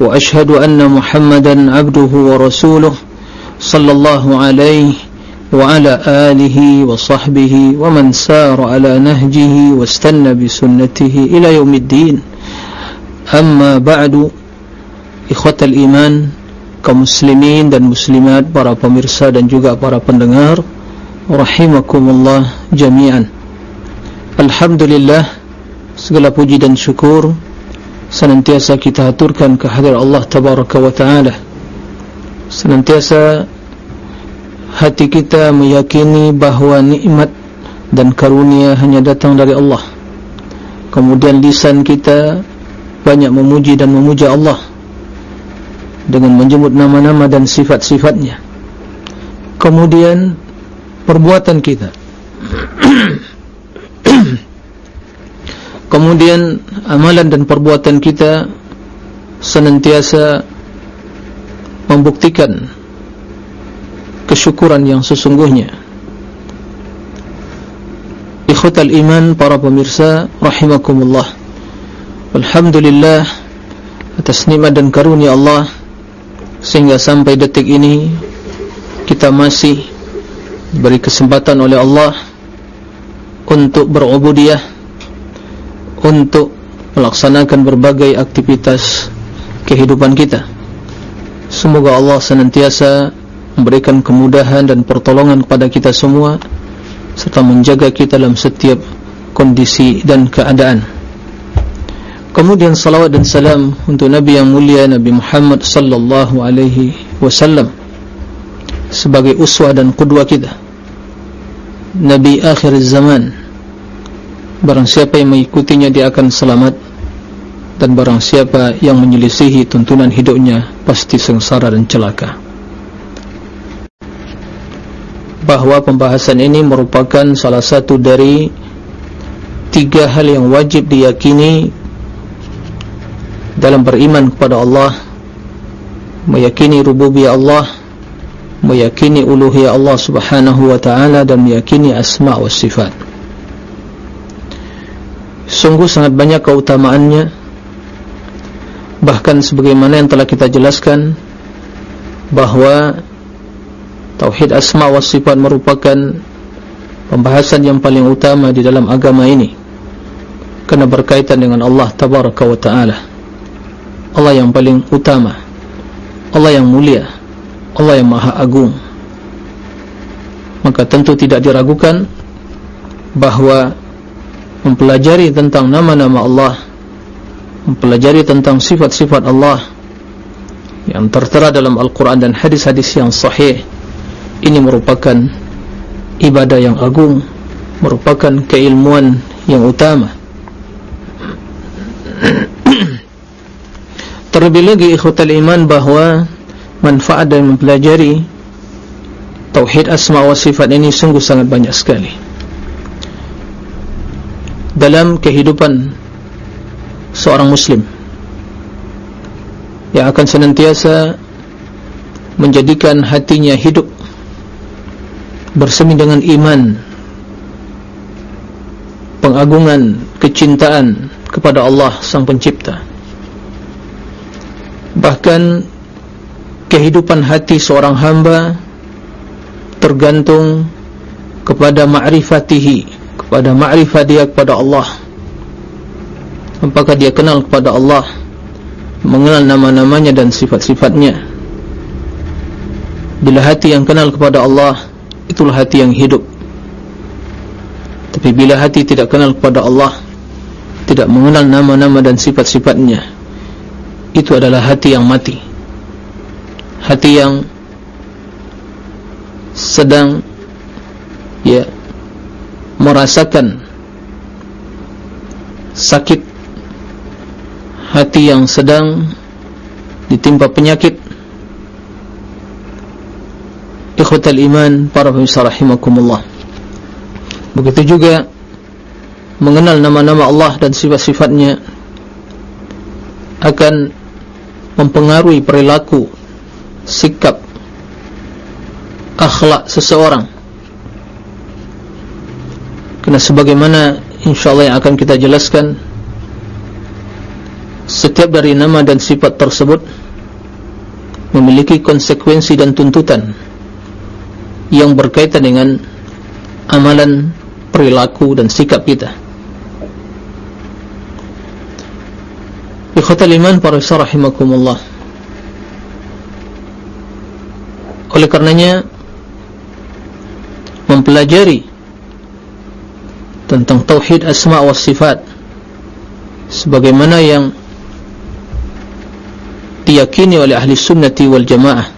وأشهد أن محمدا عبده ورسوله صلى الله عليه وعلى آله وصحبه ومن سار على نهجه واستنى بسنته إلى يوم الدين أما بعد إخوة الإيمان كمسلمين dan muslimat para pemirsa dan juga para pendengar rahimakumullah jami'an Alhamdulillah segala puji dan syukur senantiasa kita aturkan kehadiran Allah tabaraka wa taala. Senantiasa hati kita meyakini bahawa nikmat dan karunia hanya datang dari Allah. Kemudian lisan kita banyak memuji dan memuja Allah dengan menjemput nama-nama dan sifat-sifatnya. Kemudian perbuatan kita kemudian amalan dan perbuatan kita senantiasa membuktikan kesyukuran yang sesungguhnya. Ikhwatal iman para pemirsa rahimakumullah. Alhamdulillah atas nikmat dan karunia Allah sehingga sampai detik ini kita masih beri kesempatan oleh Allah untuk berubudiyah untuk melaksanakan berbagai aktivitas kehidupan kita. Semoga Allah senantiasa memberikan kemudahan dan pertolongan kepada kita semua serta menjaga kita dalam setiap kondisi dan keadaan. Kemudian salawat dan salam untuk Nabi yang mulia Nabi Muhammad sallallahu alaihi wasallam sebagai uswah dan qudwah kita. Nabi akhir zaman barang siapa yang mengikutinya dia akan selamat. Dan barang siapa yang menyelisihi tuntunan hidupnya pasti sengsara dan celaka. Bahawa pembahasan ini merupakan salah satu dari tiga hal yang wajib diyakini dalam beriman kepada Allah meyakini rububiyah Allah meyakini uluhiyah Allah subhanahu wa ta'ala dan meyakini asma' wa sifat sungguh sangat banyak keutamaannya. Bahkan sebagaimana yang telah kita jelaskan bahawa Tauhid asma wa sifat merupakan pembahasan yang paling utama di dalam agama ini. Kerana berkaitan dengan Allah tabaraka wa ta'ala. Allah yang paling utama. Allah yang mulia. Allah yang maha agung. Maka tentu tidak diragukan bahawa mempelajari tentang nama-nama Allah mempelajari tentang sifat-sifat Allah yang tertera dalam Al-Quran dan hadis-hadis yang sahih. Ini merupakan ibadah yang agung merupakan keilmuan yang utama. Terlebih lagi ikhwatal iman bahawa manfaat dan mempelajari tauhid asma wa sifat ini sungguh sangat banyak sekali dalam kehidupan seorang muslim yang akan senantiasa menjadikan hatinya hidup bersemi dengan iman pengagungan kecintaan kepada Allah sang pencipta. Bahkan kehidupan hati seorang hamba tergantung kepada ma'rifatihi kepada ma'rifat dia kepada Allah. Apakah dia kenal kepada Allah? Mengenal nama-namanya dan sifat-sifatnya? Bila hati yang kenal kepada Allah itulah hati yang hidup. Tapi bila hati tidak kenal kepada Allah tidak mengenal nama-nama dan sifat-sifatnya itu adalah hati yang mati. Hati yang sedang ya merasakan sakit hati yang sedang ditimpa penyakit. Ikhwatal iman para pemirsa rahimakumullah. Begitu juga mengenal nama-nama Allah dan sifat-sifatnya akan mempengaruhi perilaku sikap akhlak seseorang kerana sebagaimana insyaAllah yang akan kita jelaskan setiap dari nama dan sifat tersebut memiliki konsekuensi dan tuntutan yang berkaitan dengan amalan perilaku dan sikap kita. Ikhwatal iman para rahimakumullah. Oleh karenanya Mempelajari Tentang Tauhid Asma' wa Sifat. Sebagaimana yang Diyakini oleh Ahli Sunnati wal Jamaah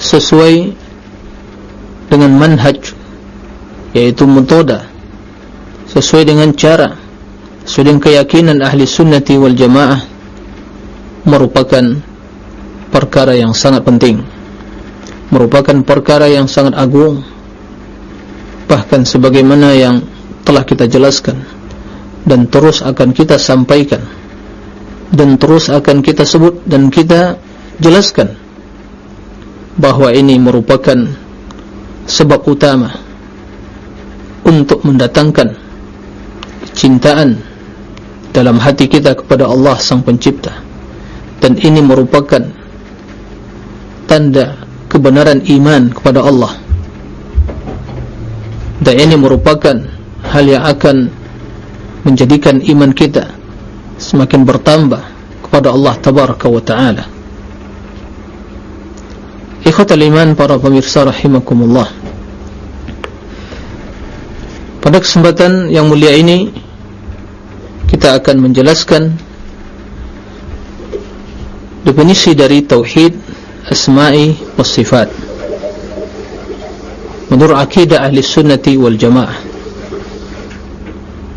Sesuai Dengan manhaj Yaitu metoda Sesuai dengan cara Sudah keyakinan ahli sunnati wal jamaah Merupakan Perkara yang sangat penting Merupakan perkara yang sangat agung. Bahkan sebagaimana yang Telah kita jelaskan Dan terus akan kita sampaikan Dan terus akan kita sebut Dan kita jelaskan Bahawa ini merupakan Sebab utama Untuk mendatangkan Cintaan dalam hati kita kepada Allah Sang Pencipta. Dan ini merupakan tanda kebenaran iman kepada Allah. Dan ini merupakan hal yang akan menjadikan iman kita semakin bertambah kepada Allah Tabaraka wa Ta'ala. Ikhwatal iman para pemirsa rahimakumullah. Pada kesempatan yang mulia ini kita akan menjelaskan definisi dari tauhid asma'i was sifat. Menurut akidah ahli sunnati wal jamaah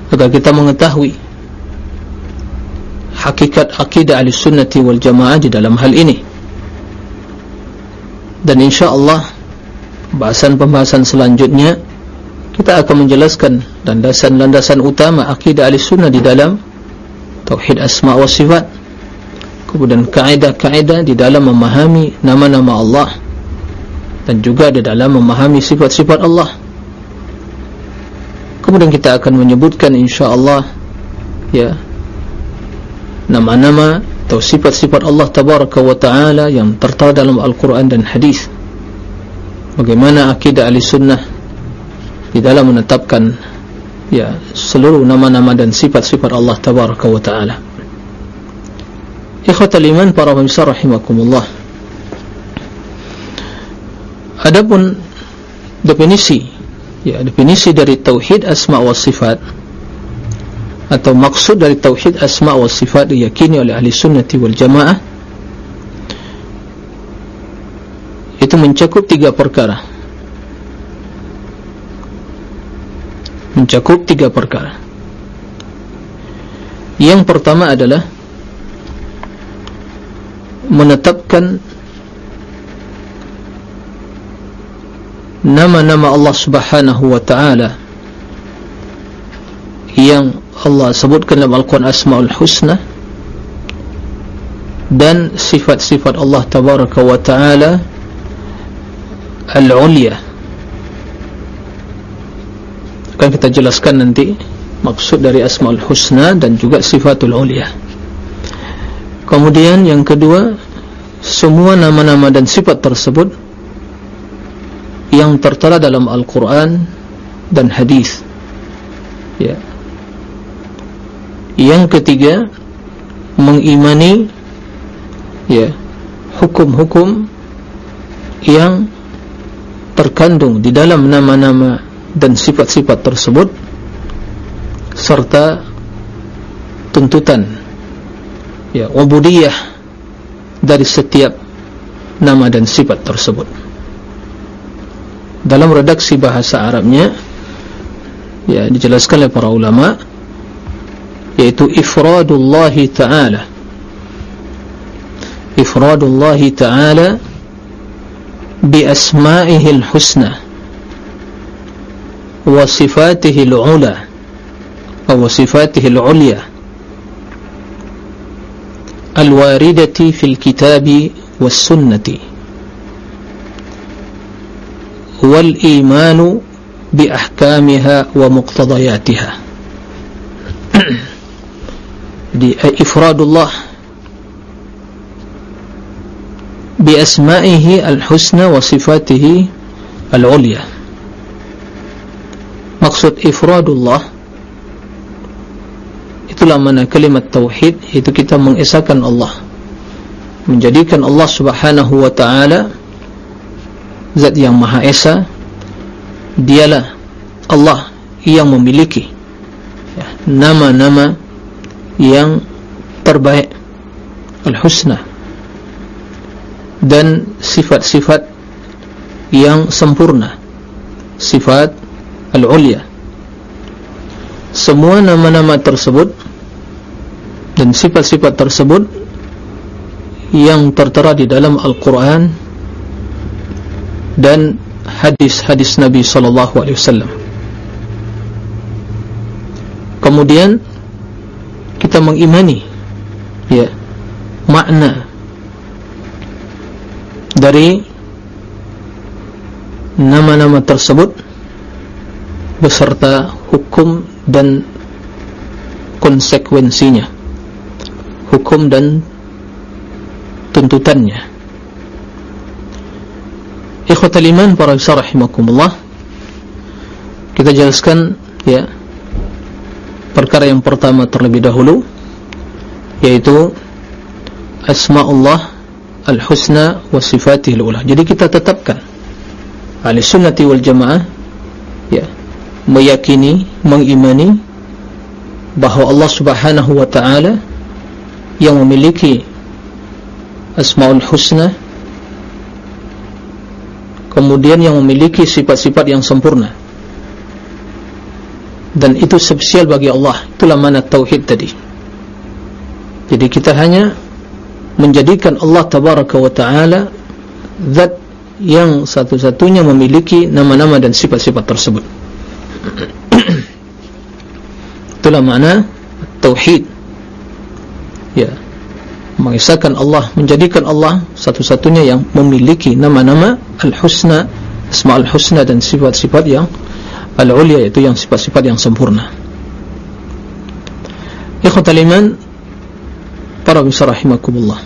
agar kita mengetahui hakikat akidah ahli sunnati wal jamaah di dalam hal ini. Dan insyaAllah bahasan pembahasan selanjutnya kita akan menjelaskan landasan-landasan utama akidah al-sunnah di dalam tauhid asma wa sifat. Kemudian kaedah-kaedah di dalam memahami nama-nama Allah dan juga di dalam memahami sifat-sifat Allah kemudian kita akan menyebutkan insyaAllah ya nama-nama atau sifat-sifat Allah tabaraka wa ta'ala yang tertara dalam Al-Quran dan Hadis bagaimana akidah al-sunnah di dalam menetapkan ya seluruh nama-nama dan sifat-sifat Allah tabaraka wa taala. Ikhwatal iman para pemirsa rahimakumullah. Adapun definisi ya definisi dari tauhid asma wa sifat. Atau maksud dari tauhid asma wa sifat diyakini oleh ahli sunnati wal jamaah. Itu mencakup tiga perkara. Mencakup tiga perkara. Yang pertama adalah menetapkan nama-nama Allah subhanahu wa ta'ala yang Allah sebutkan dalam Al-Quran Asma'ul Husna dan sifat-sifat Allah tabaraka wa ta'ala al-uliyah akan kita jelaskan nanti maksud dari asmaul husna dan juga sifatul ulia kemudian yang kedua semua nama-nama dan sifat tersebut yang tertera dalam Al-Quran dan hadis. Ya. Yang ketiga mengimani ya hukum-hukum yang terkandung di dalam nama-nama dan sifat-sifat tersebut serta tuntutan ya ubudiyah dari setiap nama dan sifat tersebut dalam redaksi bahasa Arabnya ya dijelaskan oleh para ulama yaitu ifradullah ta'ala ifradullah ta'ala بأسمائه الحسنى وصفاته العلى أو صفاته العليا الواردة في الكتاب والسنة هو الإيمان بأحكامها ومقتضياتها إفراد الله بأسمائه الحسنى وصفاته العليا مقصود إفراد الله itulah mana kalimat tauhid itu kita mengesakan Allah menjadikan Allah Subhanahu wa taala zat yang maha esa dialah Allah yang memiliki ya, nama-nama ya, yang terbaik al-husna dan sifat-sifat yang sempurna sifat al-ulya semua nama-nama tersebut dan sifat-sifat tersebut yang tertera di dalam Al-Quran dan hadis-hadis Nabi sallallahu alaihi wasallam. Kemudian kita mengimani ya makna dari nama-nama tersebut beserta hukum dan konsekuensinya hukum dan tuntutannya ikhwatal iman para rahimakumullah. Kita jelaskan ya perkara yang pertama terlebih dahulu yaitu asma'ullah al-husna wa sifatihil ula jadi kita tetapkan ahli sunnati wal jamaah ya meyakini mengimani bahawa Allah subhanahu wa ta'ala yang memiliki asma'ul husna kemudian yang memiliki sifat-sifat yang sempurna. Dan itu spesial bagi Allah. Itulah mana tauhid tadi. Jadi kita hanya menjadikan Allah tabaraka wa ta'ala zat yang satu-satunya memiliki nama-nama dan sifat-sifat tersebut. Itulah makna tauhid. Ya mengisahkan Allah menjadikan Allah satu-satunya yang memiliki nama-nama al-husna asma al-husna dan sifat-sifat yang al-ulia itu yang sifat-sifat yang sempurna. Ikhwatal iman para bisa rahimakumullah.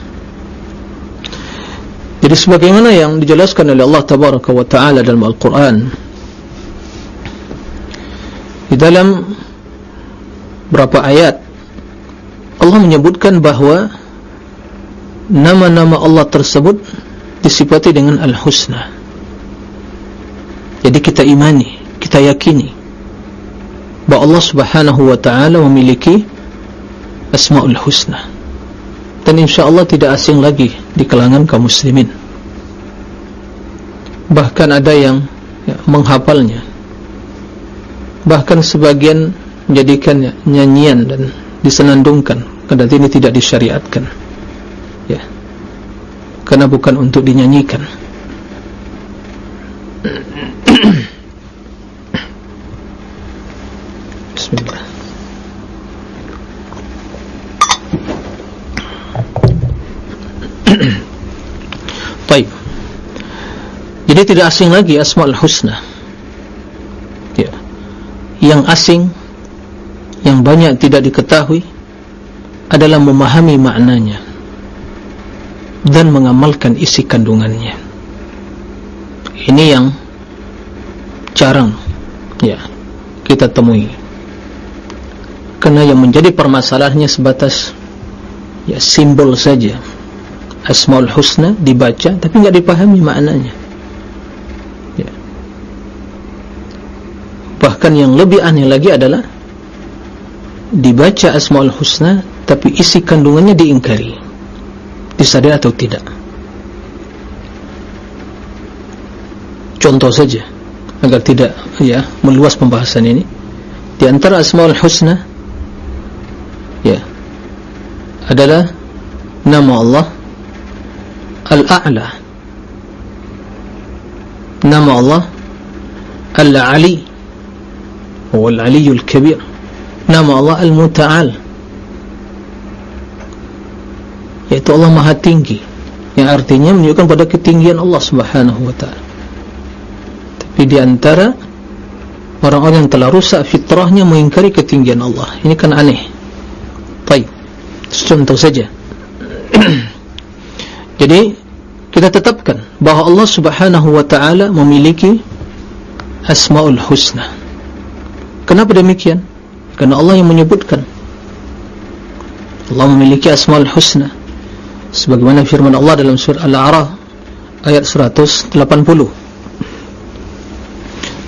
Jadi sebagaimana yang dijelaskan oleh Allah tabaraka wa ta'ala dalam Al-Quran di dalam berapa ayat Allah menyebutkan bahawa nama-nama Allah tersebut disifati dengan Al-Husna. Jadi kita imani kita yakini bahawa Allah subhanahu wa ta'ala memiliki asma'ul husna. Dan insyaAllah tidak asing lagi di kalangan kaum muslimin. Bahkan ada yang ya, menghafalnya. Bahkan sebagian menjadikan nyanyian dan disenandungkan. Karena ini tidak disyariatkan ya karena bukan untuk dinyanyikan Bismillah. Baik. Jadi tidak asing lagi Asmaul Husna. Ya. Yang asing yang banyak tidak diketahui adalah memahami maknanya dan mengamalkan isi kandungannya. Ini yang jarang ya kita temui karena yang menjadi permasalahannya sebatas ya simbol saja asmaul husna dibaca tapi tidak dipahami maknanya ya. bahkan yang lebih aneh lagi adalah dibaca asmaul husna tapi isi kandungannya diingkari disadari atau tidak? Contoh saja agar tidak ya meluas pembahasan ini. Di antara asmaul husna ya adalah nama Allah Al-A'la. Nama Allah Al-Ali huwa Al-Aliyul Kabir. Nama Allah Al-Muta'al yaitu Allah Maha Tinggi. Yang artinya menunjukkan pada ketinggian Allah Subhanahu wa taala. Tapi di antara orang-orang yang telah rusak fitrahnya mengingkari ketinggian Allah. Ini kan aneh. Baik. Contoh saja. Jadi kita tetapkan bahawa Allah subhanahu wa ta'ala memiliki asma'ul husna. Kenapa demikian? kerana Allah yang menyebutkan. Allah memiliki asma'ul husna sebagaimana firman Allah dalam surah Al-A'raf ayat 180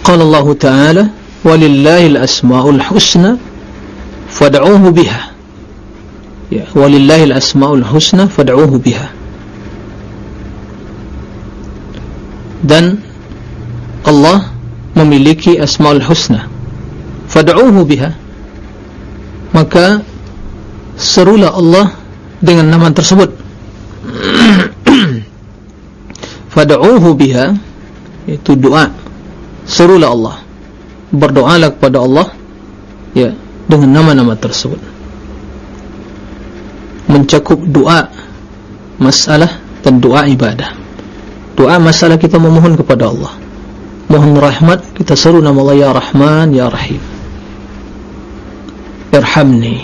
qala Allah ta'ala walillahil asma'ul husna fad'uhu biha. Ya walillahil asma'ul husna fad'uhu biha. Dan Allah memiliki asmaul husna fad'uhu biha. Maka serulah Allah dengan nama tersebut fad'uhu biha. Itu doa. Serulah Allah. Berdoalah kepada Allah. Ya dengan nama-nama tersebut. Mencakup doa masalah dan doa ibadah. Doa masalah kita memohon kepada Allah. Mohon rahmat kita seru nama Allah ya Rahman ya Rahim. Irhamni.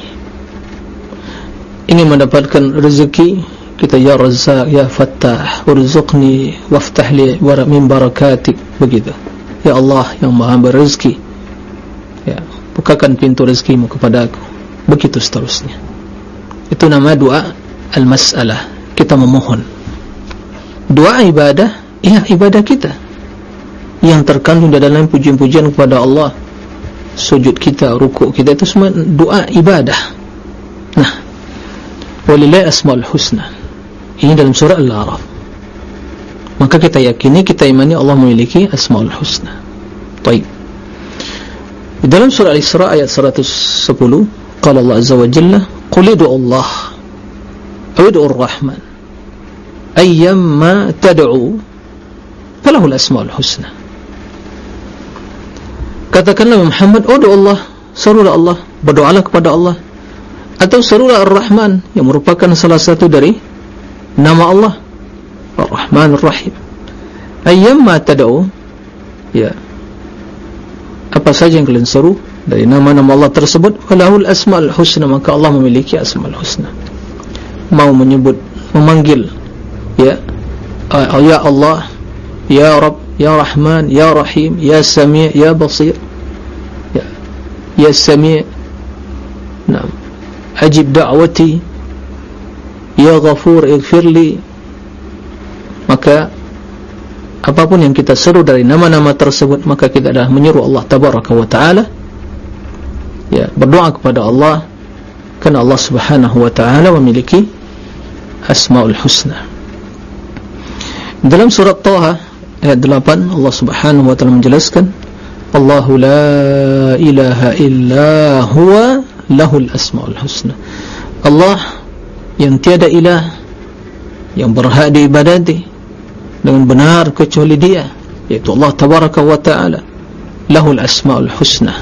Ingin mendapatkan rezeki kita ya Razzaq ya Fattah urzuqni waftah li min barakatik. Begitu. Ya Allah yang maha berrezeki ya bukakan pintu rezekimu kepada aku. Begitu seterusnya. Itu nama doa al-mas'alah. Kita memohon. Doa ibadah ya ibadah kita. Yang terkandung dalam pujian-pujian kepada Allah. Sujud kita, rukuk kita itu semua doa ibadah. Nah. Walillahi asma'ul husna ini dalam surah Al-Araf. Maka kita yakini, kita imani Allah memiliki asma'ul husna. Baik. Di dalam surah Al-Isra ayat 110 qala Allah azza wa jalla qulidu Allah awidu ar-Rahman ayyamma tad'u falahu al-asma'ul husna. Katakanlah Muhammad oh Allah serulah Allah berdoalah kepada Allah atau serulah Ar-Rahman yang merupakan salah satu dari nama Allah. Ar-Rahman Ar-Rahim ayyamma tad'u. Ya. Apa saja yang kalian seru dari nama-nama Allah tersebut falahu al-asma'ul husna maka Allah memiliki asma'ul husna. Mau menyebut memanggil ya. Uh, ya Allah ya Rabb ya Rahman ya Rahim ya Sami' ya Basir. Ya. Ya Sami' nah ajib da'wati ya Ghafur ighfirli maka apapun yang kita seru dari nama-nama tersebut maka kita dah menyeru Allah tabaraka wa taala. Ya berdoa kepada Allah. Karena Allah Subhanahu wa taala memiliki asmaul husna. Dalam surat Taha ayat 8 Allah Subhanahu wa taala menjelaskan Allahu la ilaha illa huwa lahul asmaul husna. Allah yang tiada ilah yang berhak diibadati dengan benar kecuali dia yaitu Allah tabaraka wa taala. Lahul asmaul husna.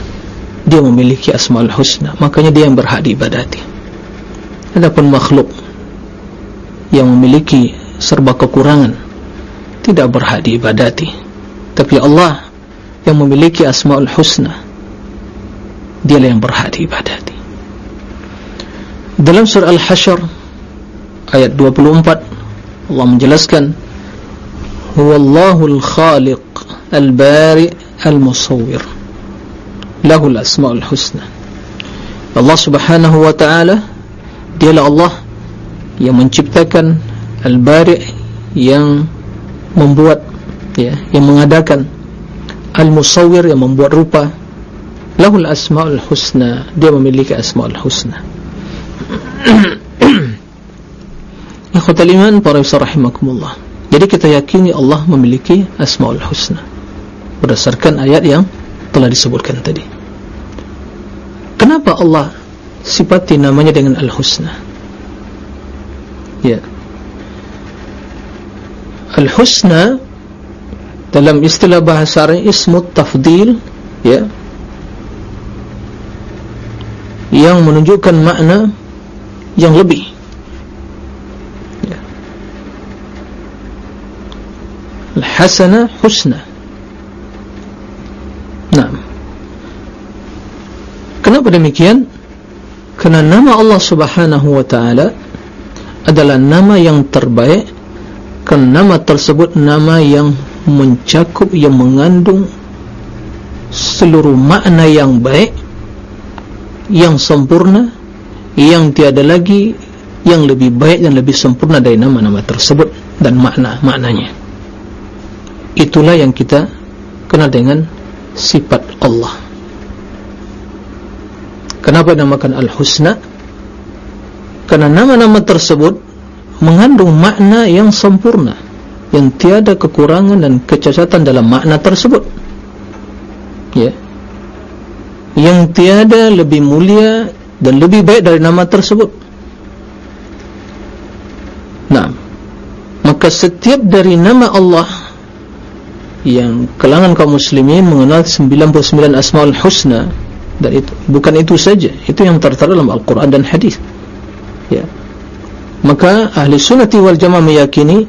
Dia memiliki asmaul husna. Makanya dia yang berhak diibadati adapun makhluk yang memiliki serba kekurangan tidak berhak diibadati tapi Allah yang memiliki asma'ul husna dia yang berhak diibadati dalam surah Al-Hashr ayat 24 Allah menjelaskan huwallahul khaliq al-bari' al-musawwir. Lahul asma'ul husna. Allah subhanahu wa ta'ala dialah Allah yang menciptakan al-bari' yang membuat ya yang mengadakan al-musawwir yang membuat rupa. Lahul asmaul husna dia memiliki asmaul husna ikhwatal iman para rahimakumullah. Jadi kita yakini Allah memiliki asmaul husna berdasarkan ayat yang telah disebutkan tadi. Kenapa Allah sifati namanya dengan al-husna? Ya. Al-Husna dalam istilah bahasa Arab ismut tafdil ya yang menunjukkan makna yang lebih ya. Al-hasana husna nah kenapa demikian? Kerana nama Allah subhanahu wa ta'ala adalah nama yang terbaik. Kerana nama tersebut nama yang mencakup yang mengandung seluruh makna yang baik yang sempurna yang tiada lagi yang lebih baik dan lebih sempurna dari nama-nama tersebut dan makna-maknanya itulah yang kita kenal dengan sifat Allah. Kenapa namakan Al-Husna? Karena nama-nama tersebut mengandung makna yang sempurna yang tiada kekurangan dan kecacatan dalam makna tersebut. Ya. Yang tiada lebih mulia dan lebih baik dari nama tersebut. Nah maka setiap dari nama Allah yang kelangan kaum muslimin mengenal 99 asmaul husna. Dan itu bukan itu saja itu yang tertera dalam Al-Quran dan hadis. Ya. Maka ahli sunnati wal jamaah meyakini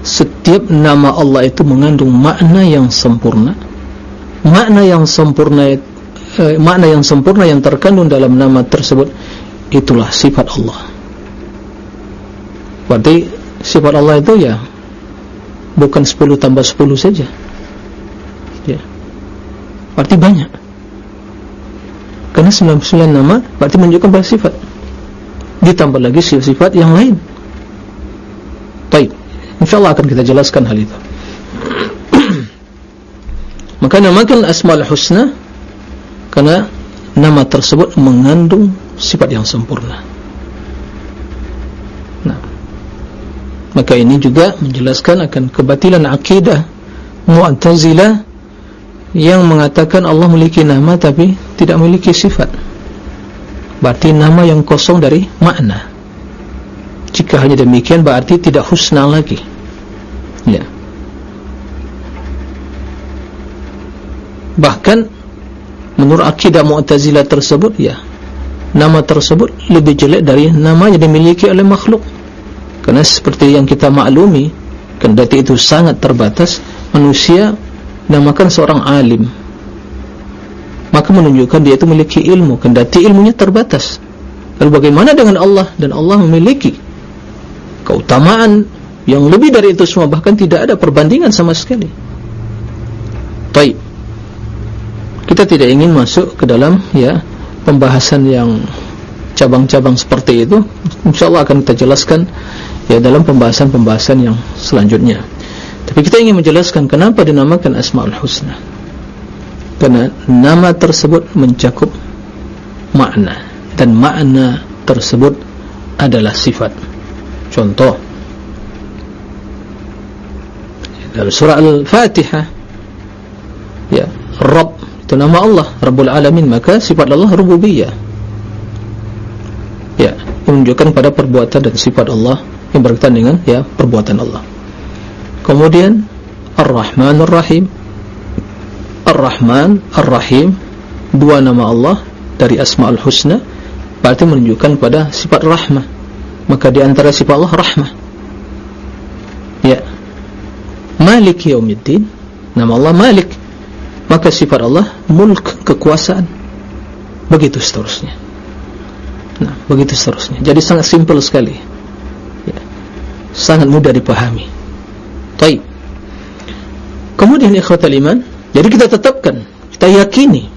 setiap nama Allah itu mengandung makna yang sempurna. Makna yang sempurna eh, makna yang sempurna yang terkandung dalam nama tersebut itulah sifat Allah. Berarti sifat Allah itu ya bukan 10 tambah 10 saja. Ya. Berarti banyak. Karena 99 nama berarti menunjukkan pada sifat. Ditambah lagi sifat-sifat yang lain. Baik. InsyaAllah akan kita jelaskan hal itu. Maka namakan Asma'ul Husna Karena nama tersebut mengandung sifat yang sempurna Maka ini juga menjelaskan akan kebatilan akidah Mu'tazilah Yang mengatakan Allah memiliki nama tapi tidak memiliki sifat. Berarti nama yang kosong dari makna. Jika hanya demikian berarti tidak husna lagi. Ya. bahkan menurut akidah mu'tazilah tersebut ya nama tersebut lebih jelek dari nama yang dimiliki oleh makhluk kerana seperti yang kita maklumi kendati itu sangat terbatas manusia namakan seorang alim. Maka menunjukkan dia itu memiliki ilmu. Kendati ilmunya terbatas. Lalu bagaimana dengan Allah? Dan Allah memiliki keutamaan yang lebih dari itu semua. Bahkan tidak ada perbandingan sama sekali. Baik. Kita tidak ingin masuk ke dalam ya pembahasan yang cabang-cabang seperti itu. insyaAllah akan kita jelaskan ya dalam pembahasan-pembahasan yang selanjutnya. Tapi kita ingin menjelaskan kenapa dinamakan Asma'ul Husna. Karena nama tersebut mencakup makna. Dan makna tersebut adalah sifat. Contoh. Dalam surah Al-Fatihah ya Rabb itu nama Allah Rabbul Alamin maka sifat Allah rububiyah. Ya menunjukkan pada perbuatan dan sifat Allah yang berkaitan dengan ya perbuatan Allah. Kemudian Ar-Rahman Ar-Rahim Ar-Rahman Ar-Rahim dua nama Allah dari Asma'ul Husna. Berarti menunjukkan pada sifat rahmah. Maka di antara sifat Allah rahmah. Ya. Malik Yaumiddin. Nama Allah Malik. Maka sifat Allah mulk kekuasaan. Begitu seterusnya. Nah begitu seterusnya. Jadi sangat simpel sekali. Sangat mudah dipahami baik kemudian ikhwatal iman jadi kita tetapkan kita yakini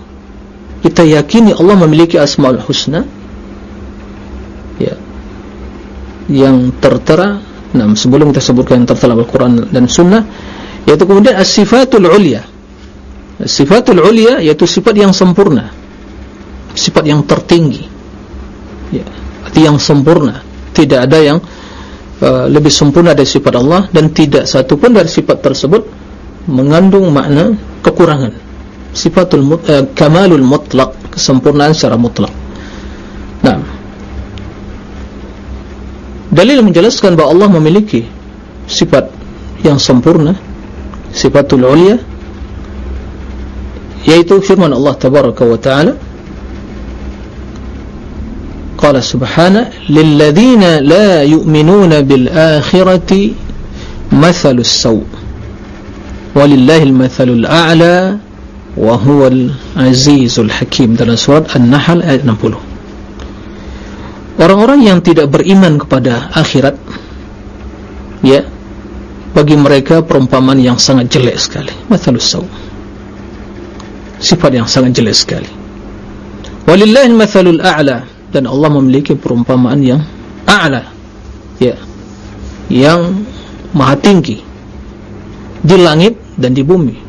kita yakini Allah memiliki asma'ul husna ya yang tertera Nah, sebelum kita sebutkan yang tertera Al-Quran dan Sunnah, yaitu kemudian as-sifatul ulia. Sifatul ulia yaitu sifat yang sempurna, sifat yang tertinggi, ya, yang sempurna. Tidak ada yang uh, lebih sempurna dari sifat Allah dan tidak satu pun dari sifat tersebut mengandung makna kekurangan. Sifatul mut, uh, kamalul mutlak, kesempurnaan secara mutlak. Nah, dalil menjelaskan bahawa Allah memiliki sifat yang sempurna sifatul ulia yaitu firman Allah tabaraka wa ta'ala lilladhina la yu'minuna bil akhirati mathalus saw walillahil mathalul a'la wa huwal azizul hakim. Dalam surat An-Nahl ayat 60 orang-orang yang tidak beriman kepada akhirat ya bagi mereka perumpamaan yang sangat jelek sekali. Mathalus saw sifat yang sangat jelek sekali. Walillahil mathalul a'la dan Allah memiliki perumpamaan yang a'la ya yang maha tinggi di langit dan di bumi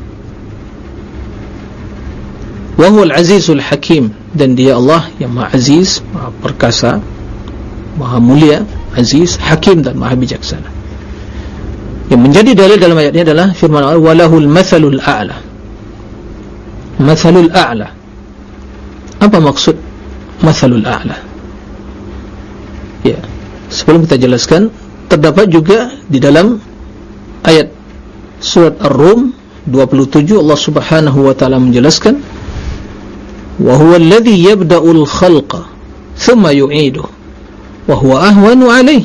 Wahul Azizul Hakim dan dia Allah yang Maha Aziz, Maha Perkasa, Maha Mulia, Aziz, Hakim dan Maha Bijaksana. Yang menjadi dalil dalam ayat ini adalah firman Allah walahul mathalul a'la. Mathalul a'la. Apa maksud masalul a'la. Ya. Sebelum kita jelaskan terdapat juga di dalam ayat surat ar-rum 27 Allah Subhanahu wa taala menjelaskan wa huwa alladhi yabda'ul khalqa thumma yu'idu wa huwa ahwanu alayh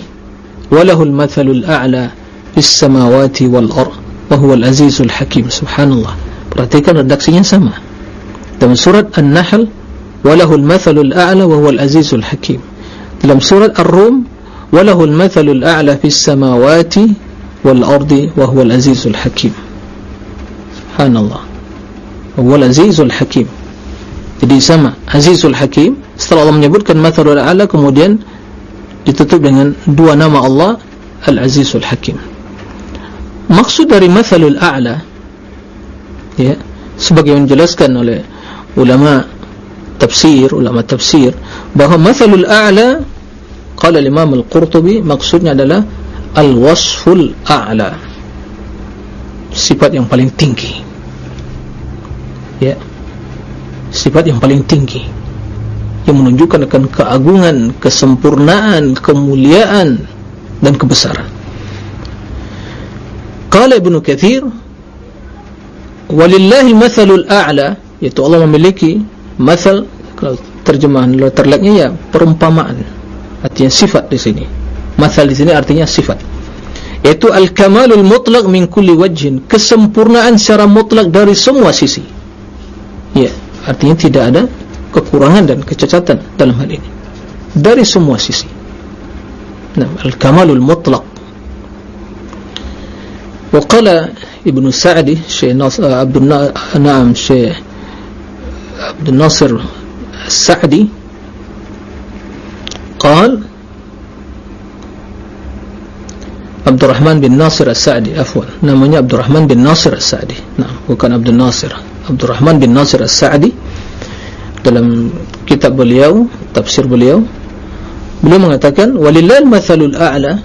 wa lahu mathalul a'la fis samawati wal ardh wa huwa al-azizul hakim. Subhanallah. Perhatikan redaksinya sama. Dalam surat an-nahl وله المثل الأعلى وهو العزيز الحكيم. لم سورة الروم وله المثل الأعلى في السماوات والأرض وهو العزيز الحكيم. سبحان الله هو العزيز الحكيم. Jadi sama عزيز الحكيم. Setelah Allah menyebutkan مثل الأعلى kemudian ditutup dengan dua nama الله العزيز الحكيم. Maksud dari مثل الأعلى سبق sebagai yang dijelaskan oleh Tafsir Ulama Tafsir Bahawa Mathalul A'la Qala Imam Al-Qurtubi Maksudnya adalah Al-Wasful A'la Sifat yang paling tinggi. Ya. Sifat yang paling tinggi. Yang menunjukkan akan keagungan, kesempurnaan, kemuliaan dan kebesaran. Qala Ibnu Katsir Walillahi mathalul a'la yaitu Allah memiliki mathal kalau terjemahan terleknya ya perumpamaan. Artinya sifat di sini. Mathal di sini artinya sifat. Yaitu al-kamalul mutlaq min kulli wajhin. Kesempurnaan secara mutlak dari semua sisi. Ya artinya tidak ada kekurangan dan kecacatan dalam hal ini. Dari semua sisi. Nah, al-kamalul mutlaq. Waqala ibnu sa'di syekh uh, abdul na'am syekh abdul nasir sa'di qal Abdul Rahman bin Nasir As-Sa'di afwan namanya Abdul Rahman bin Nasir As-Sa'di nah bukan Abdul Nasir. Abdul Rahman bin Nasir As-Sa'di dalam kitab beliau tafsir beliau beliau mengatakan walillahil mathalul a'la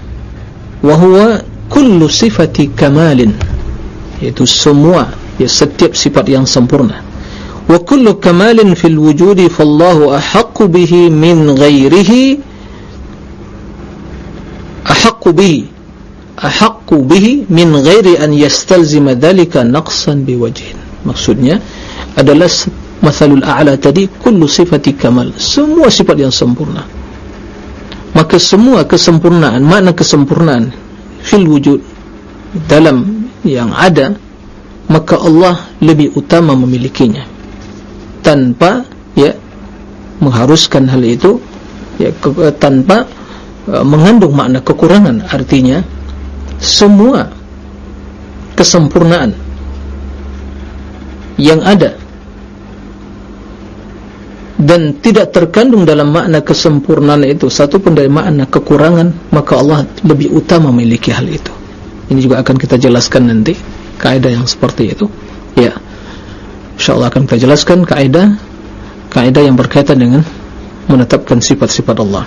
wa huwa kullu sifati kamalin. Yaitu semua ya setiap sifat yang sempurna kullu kamalin fil wujudi fallahu ahaqqu bihi min ghairihi ahaqqu bihi ahaqqu bihi min ghairi an yastalzima dhalika naqsan biwajhin maksudnya adalah masalul a'la tadi kullu sifati kamal. Semua sifat yang sempurna. Maka semua kesempurnaan makna kesempurnaan fil wujud dalam yang ada maka Allah lebih utama memilikinya tanpa ya mengharuskan hal itu ya ke, tanpa uh, mengandung makna kekurangan. Artinya semua kesempurnaan yang ada dan tidak terkandung dalam makna kesempurnaan itu satu pun dari makna kekurangan maka Allah lebih utama memiliki hal itu. Ini juga akan kita jelaskan nanti kaidah yang seperti itu. Ya insyaallah akan kita jelaskan kaidah kaidah yang berkaitan dengan menetapkan sifat-sifat Allah.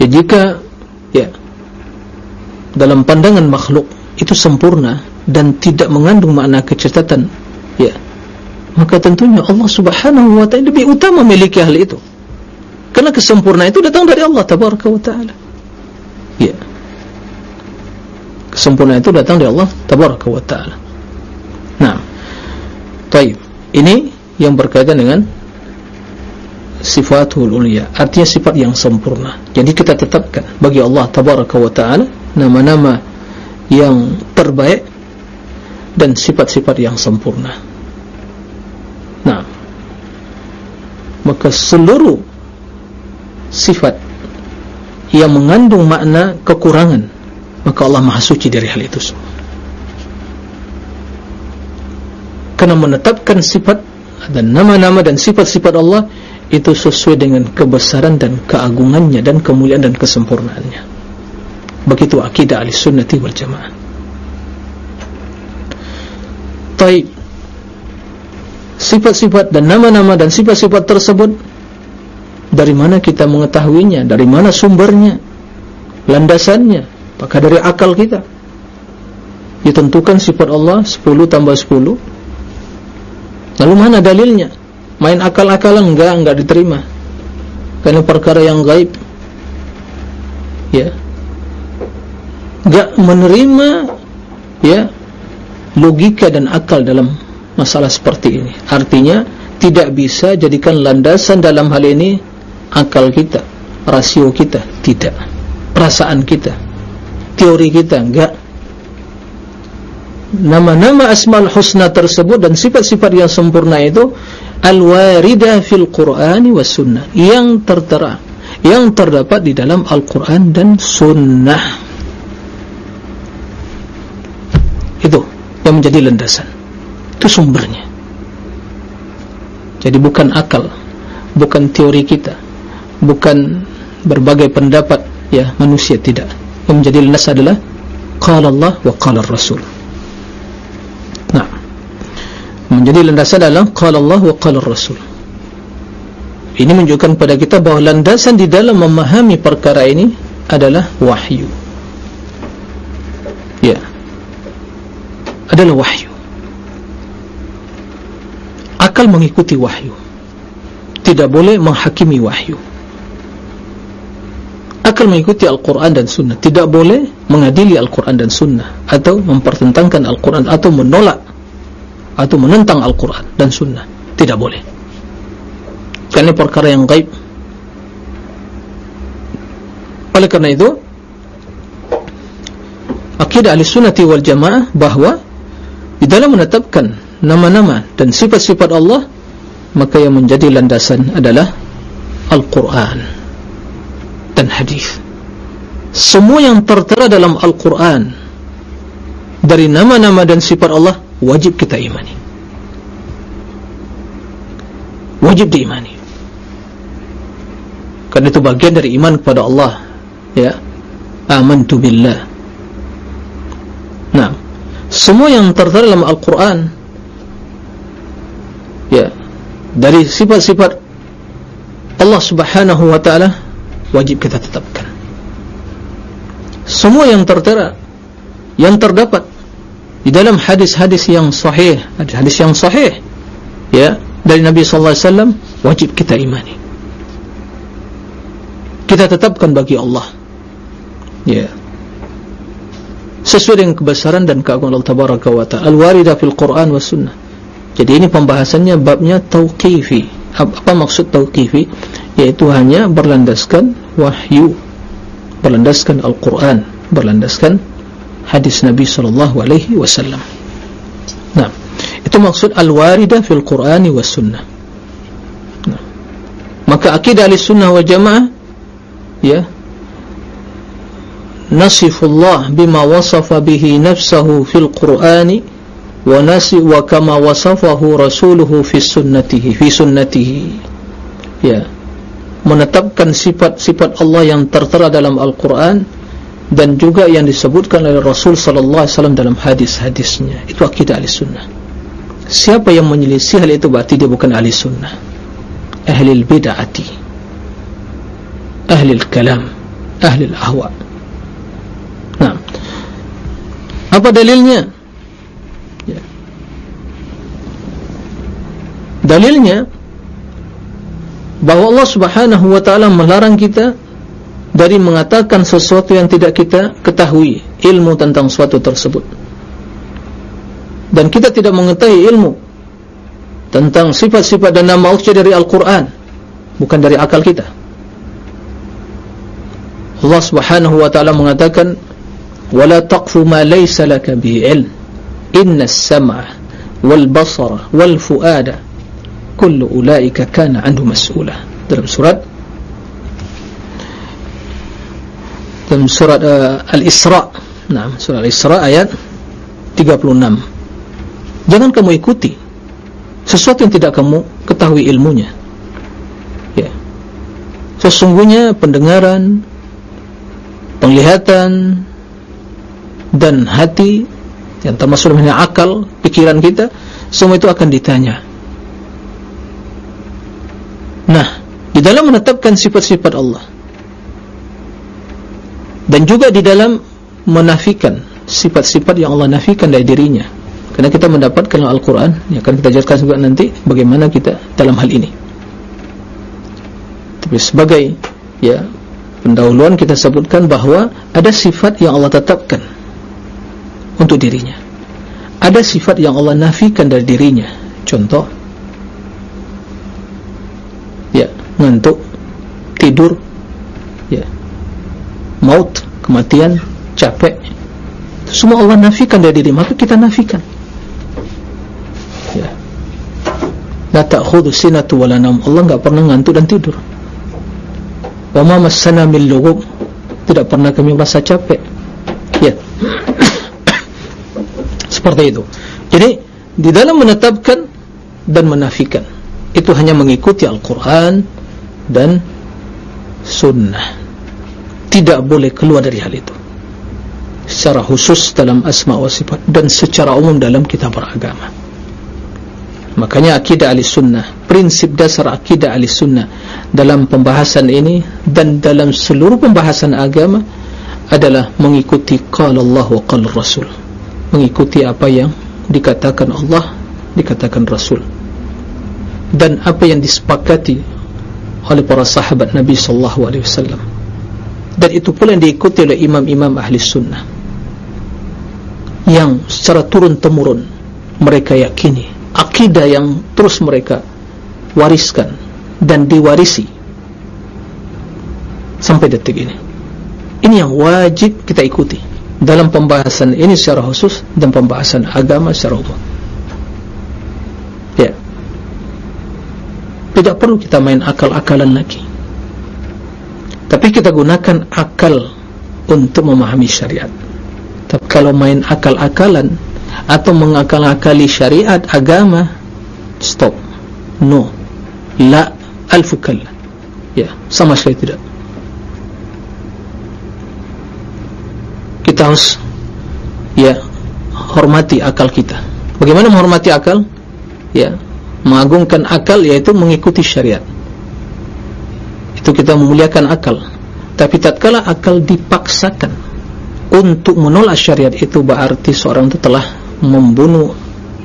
Ya jika ya dalam pandangan makhluk itu sempurna dan tidak mengandung makna kecacatan ya maka tentunya Allah subhanahu wa ta'ala lebih utama memiliki hal itu. Karena kesempurnaan itu datang dari Allah tabaraka wa ta'ala. Ya. Kesempurnaan itu datang dari Allah tabaraka wa taala. Nah baik ini yang berkaitan dengan sifatul ulia. Artinya sifat yang sempurna. Jadi kita tetapkan bagi Allah tabaraka wa taala nama-nama yang terbaik dan sifat-sifat yang sempurna. Nah. Maka seluruh sifat yang mengandung makna kekurangan maka Allah maha suci dari hal itu semua karena menetapkan sifat dan nama-nama dan sifat-sifat Allah itu sesuai dengan kebesaran dan keagungannya dan kemuliaan dan kesempurnaannya. Begitu akidah ahli sunnati wal jamaah. Taib. Sifat-sifat dan nama-nama dan sifat-sifat tersebut dari mana kita mengetahuinya dari mana sumbernya landasannya apakah dari akal kita? Ditentukan sifat Allah 10 tambah 10 lalu mana dalilnya? Main akal-akalan enggak enggak diterima. Karena perkara yang gaib. Ya. Enggak menerima ya logika dan akal dalam masalah seperti ini. Artinya tidak bisa jadikan landasan dalam hal ini akal kita rasio kita tidak. Perasaan kita teori kita enggak nama-nama asmal husna tersebut dan sifat-sifat yang sempurna itu al-warida fil qur'ani was sunnah. Yang tertera yang terdapat di dalam Al-Quran dan sunnah. Itu yang menjadi landasan. Itu sumbernya. Jadi bukan akal bukan teori kita bukan berbagai pendapat ya manusia tidak. Yang menjadi landas adalah qala Allah wa qala Rasul nah menjadi landasan adalah qala Allah wa qala Rasul. Ini menunjukkan pada kita bahawa landasan di dalam memahami perkara ini adalah wahyu. Ya. Adalah wahyu. Akal mengikuti wahyu. Tidak boleh menghakimi wahyu. Akal mengikuti Al-Quran dan Sunnah. Tidak boleh mengadili Al-Quran dan Sunnah atau mempertentangkan Al-Quran atau menolak atau menentang Al-Quran dan Sunnah. Tidak boleh. Karena perkara yang gaib. Oleh karena itu akidah ahli sunnati wal jamaah bahawa di dalam menetapkan nama-nama dan sifat-sifat Allah maka yang menjadi landasan adalah Al-Quran dan hadis. Semua yang tertera dalam Al-Quran dari nama-nama dan sifat Allah wajib kita imani. Wajib diimani. Karena itu bagian dari iman kepada Allah. Ya, amantu billah. Nah, semua yang tertera dalam Al-Quran, ya, dari sifat-sifat Allah Subhanahu Wa Taala wajib kita tetapkan semua yang tertera yang terdapat di dalam hadis-hadis yang sahih hadis-hadis yang sahih ya dari Nabi sallallahu alaihi wasallam wajib kita imani. Kita tetapkan bagi Allah. Ya. Sesuai dengan kebesaran dan keagungan Allah tabaraka wa taala. Al-warida fil Quran was sunnah. Jadi ini pembahasannya babnya tauqifi. Apa maksud tauqifi? Yaitu hanya berlandaskan wahyu. Berlandaskan Al-Quran. Berlandaskan hadis Nabi sallallahu alaihi wasallam. Nah itu maksud al-waridah fil Qur'ani was sunnah. Nah. maka akidah al-sunnah wal jamaah ya nasifullah bima wasafa bihi nafsahu fil Qur'ani wa nasi wa kama wasafahu rasuluhu fi sunnatihi fi sunnatihi. Ya. Menetapkan sifat-sifat Allah yang tertera dalam Al-Quran dan juga yang disebutkan oleh Rasul Sallallahu Alaihi Wasallam dalam hadis-hadisnya itu akidah ahli sunnah siapa yang menyelisih hal itu berarti dia bukan ahli sunnah ahli bid'ati. Ahli kalam. Ahli ahwa. Nah apa dalilnya? Ya. dalilnya bahawa Allah subhanahu wa ta'ala melarang kita dari mengatakan sesuatu yang tidak kita ketahui ilmu tentang suatu tersebut. Dan kita tidak mengetahui ilmu tentang sifat-sifat dan nama Allah dari Al-Quran bukan dari akal kita. Allah subhanahu wa ta'ala mengatakan wala taqfu ma laysa laka bihi ilm. Inna as-sam'a wal basara wal fu'ada kullu ulaika kana anhu mas'ula. Dalam surat dalam surat uh, Al-Isra. Nah, surat Al-Isra ayat 36 jangan kamu ikuti sesuatu yang tidak kamu ketahui ilmunya. Ya. Sesungguhnya pendengaran penglihatan dan hati yang termasuk dengan akal pikiran kita semua itu akan ditanya. Nah di dalam menetapkan sifat-sifat Allah dan juga di dalam menafikan sifat-sifat yang Allah nafikan dari dirinya. Karena kita mendapatkan Al-Quran yang akan kita jelaskan juga nanti bagaimana kita dalam hal ini. Tapi sebagai ya pendahuluan kita sebutkan bahawa ada sifat yang Allah tetapkan untuk dirinya. Ada sifat yang Allah nafikan dari dirinya. Contoh ya ngantuk tidur ya maut, kematian, capek. Semua Allah nafikan dari diri maka kita nafikan. Ya. La ta'khudhu sinatu nawm. Allah enggak pernah ngantuk dan tidur. Wa ma massana min tidak pernah kami merasa capek. Ya. Seperti itu. Jadi di dalam menetapkan dan menafikan. Itu hanya mengikuti Al-Quran dan Sunnah tidak boleh keluar dari hal itu. Secara khusus dalam asma wa sifat dan secara umum dalam kitab beragama. Makanya akidah ahli sunnah prinsip dasar akidah ahli sunnah dalam pembahasan ini dan dalam seluruh pembahasan agama adalah mengikuti qala Allah wa qala Rasul. Mengikuti apa yang dikatakan Allah dikatakan Rasul. Dan apa yang disepakati oleh para sahabat Nabi sallallahu alaihi wasallam dan itu pula yang diikuti oleh imam-imam ahli sunnah. Yang secara turun-temurun mereka yakini akidah yang terus mereka wariskan dan diwarisi sampai detik ini. Ini yang wajib kita ikuti dalam pembahasan ini secara khusus dan pembahasan agama secara umum. Ya. Tidak perlu kita main akal-akalan lagi tapi kita gunakan akal untuk memahami syariat. Tapi kalau main akal-akalan atau mengakal-akali syariat agama stop. No. La alfukal. Ya sama sekali tidak. Kita harus ya hormati akal kita. Bagaimana menghormati akal? Ya mengagungkan akal yaitu mengikuti syariat itu kita memuliakan akal. Tapi tatkala akal dipaksakan untuk menolak syariat itu berarti seorang itu telah membunuh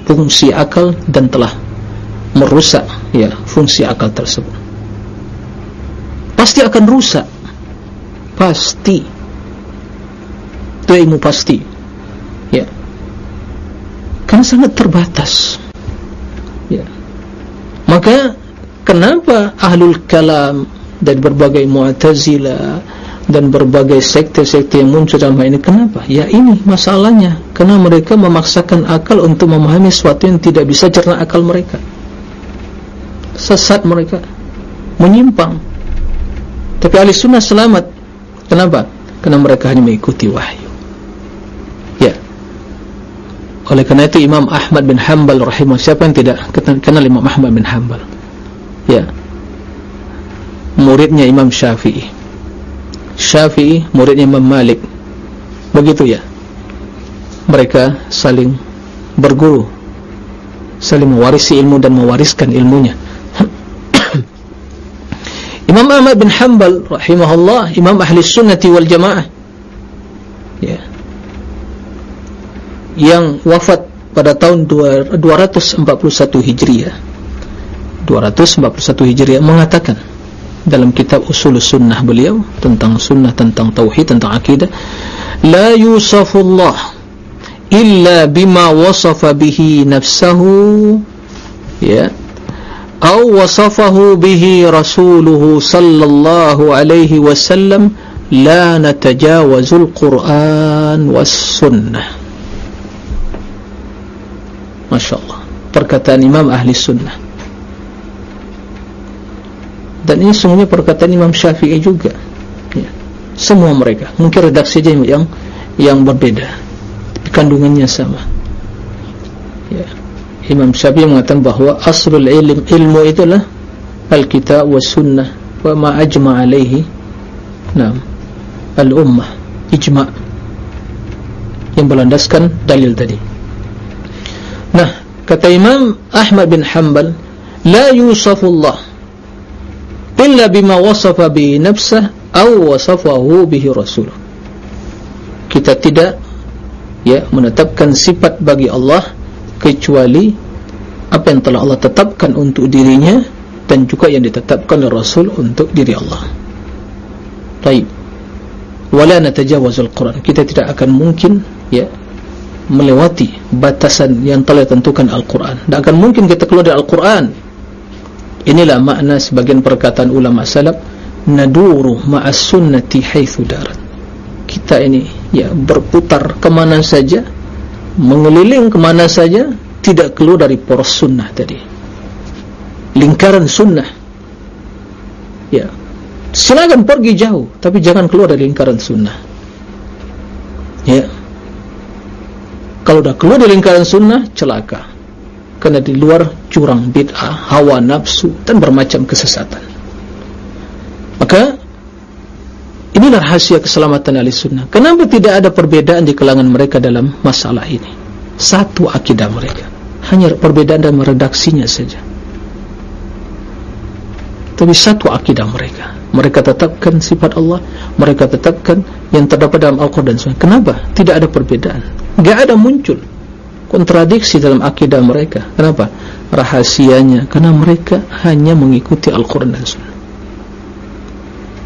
fungsi akal dan telah merusak ya fungsi akal tersebut. Pasti akan rusak. Pasti. Ilmu pasti. Ya. Kan sangat terbatas. Ya. Maka kenapa ahlul kalam dan berbagai mu'tazila dan berbagai sekte-sekte yang muncul dalam ini. Kenapa? ya ini masalahnya. Karena mereka memaksakan akal untuk memahami sesuatu yang tidak bisa cerna akal mereka. Sesat mereka. Menyimpang. Tapi ahli sunnah selamat. Kenapa? karena mereka hanya mengikuti wahyu. Ya. Oleh karena itu Imam Ahmad bin Hanbal rahimah siapa yang tidak kenal Imam Ahmad bin Hanbal? Ya muridnya Imam Syafi'i. Syafi'i muridnya Imam Malik. Begitu ya. Mereka saling berguru saling mewarisi ilmu dan mewariskan ilmunya. Imam Ahmad bin Hanbal rahimahullah Imam Ahli Sunnati wal Jamaah ya yang wafat pada tahun 241 Hijriah. 241 Hijriah mengatakan dalam kitab usul sunnah beliau tentang sunnah tentang tauhid tentang akidah. La yusafullah illa bima wasafa bihi nafsahu ya atau wasafahu bihi rasuluhu sallallahu alaihi wasallam la natajawazul quran was sunnah. Masya Allah. Perkataan imam ahli sunnah dan ini semuanya perkataan imam syafi'i juga. Ya. semua mereka. Mungkin redaksi saja yang yang berbeda. Kandungannya sama. Ya. Imam Syafi'i mengatakan bahawa aslul ilm ilmu itulah al-kitab wa sunnah wa ma ajma alaihi nam al-ummah. Ijma' yang berlandaskan dalil tadi. Nah kata Imam Ahmad bin Hanbal la yusafullah illa bima wasafa bi nafsah aw wasafahu bihi rasul kita tidak ya menetapkan sifat bagi Allah kecuali apa yang telah Allah tetapkan untuk dirinya dan juga yang ditetapkan oleh Rasul untuk diri Allah. Baik. Wala natajawazul Quran. Kita tidak akan mungkin ya melewati batasan yang telah ditentukan Al-Quran. Tidak akan mungkin kita keluar dari Al-Quran. Inilah makna sebagian perkataan ulama salaf naduru ma'as sunnati haitsu darat. Kita ini ya berputar ke mana saja mengeliling kemana saja tidak keluar dari poros sunnah tadi. Lingkaran sunnah. Ya silakan pergi jauh tapi jangan keluar dari lingkaran sunnah. Ya. Kalau dah keluar dari lingkaran sunnah celaka kerana di luar curang bid'ah hawa nafsu dan bermacam kesesatan maka Inilah rahasia keselamatan ahli sunnah. Kenapa tidak ada perbedaan di kalangan mereka dalam masalah ini? Satu akidah mereka. Hanya perbedaan dalam redaksinya saja. Tapi satu akidah mereka. Mereka tetapkan sifat Allah. Mereka tetapkan yang terdapat dalam Al-Quran dan Sunnah. Kenapa? Tidak ada perbedaan. Tidak ada muncul kontradiksi dalam akidah mereka. Kenapa? Rahasianya. Karena mereka hanya mengikuti Al-Quran dan Sunnah.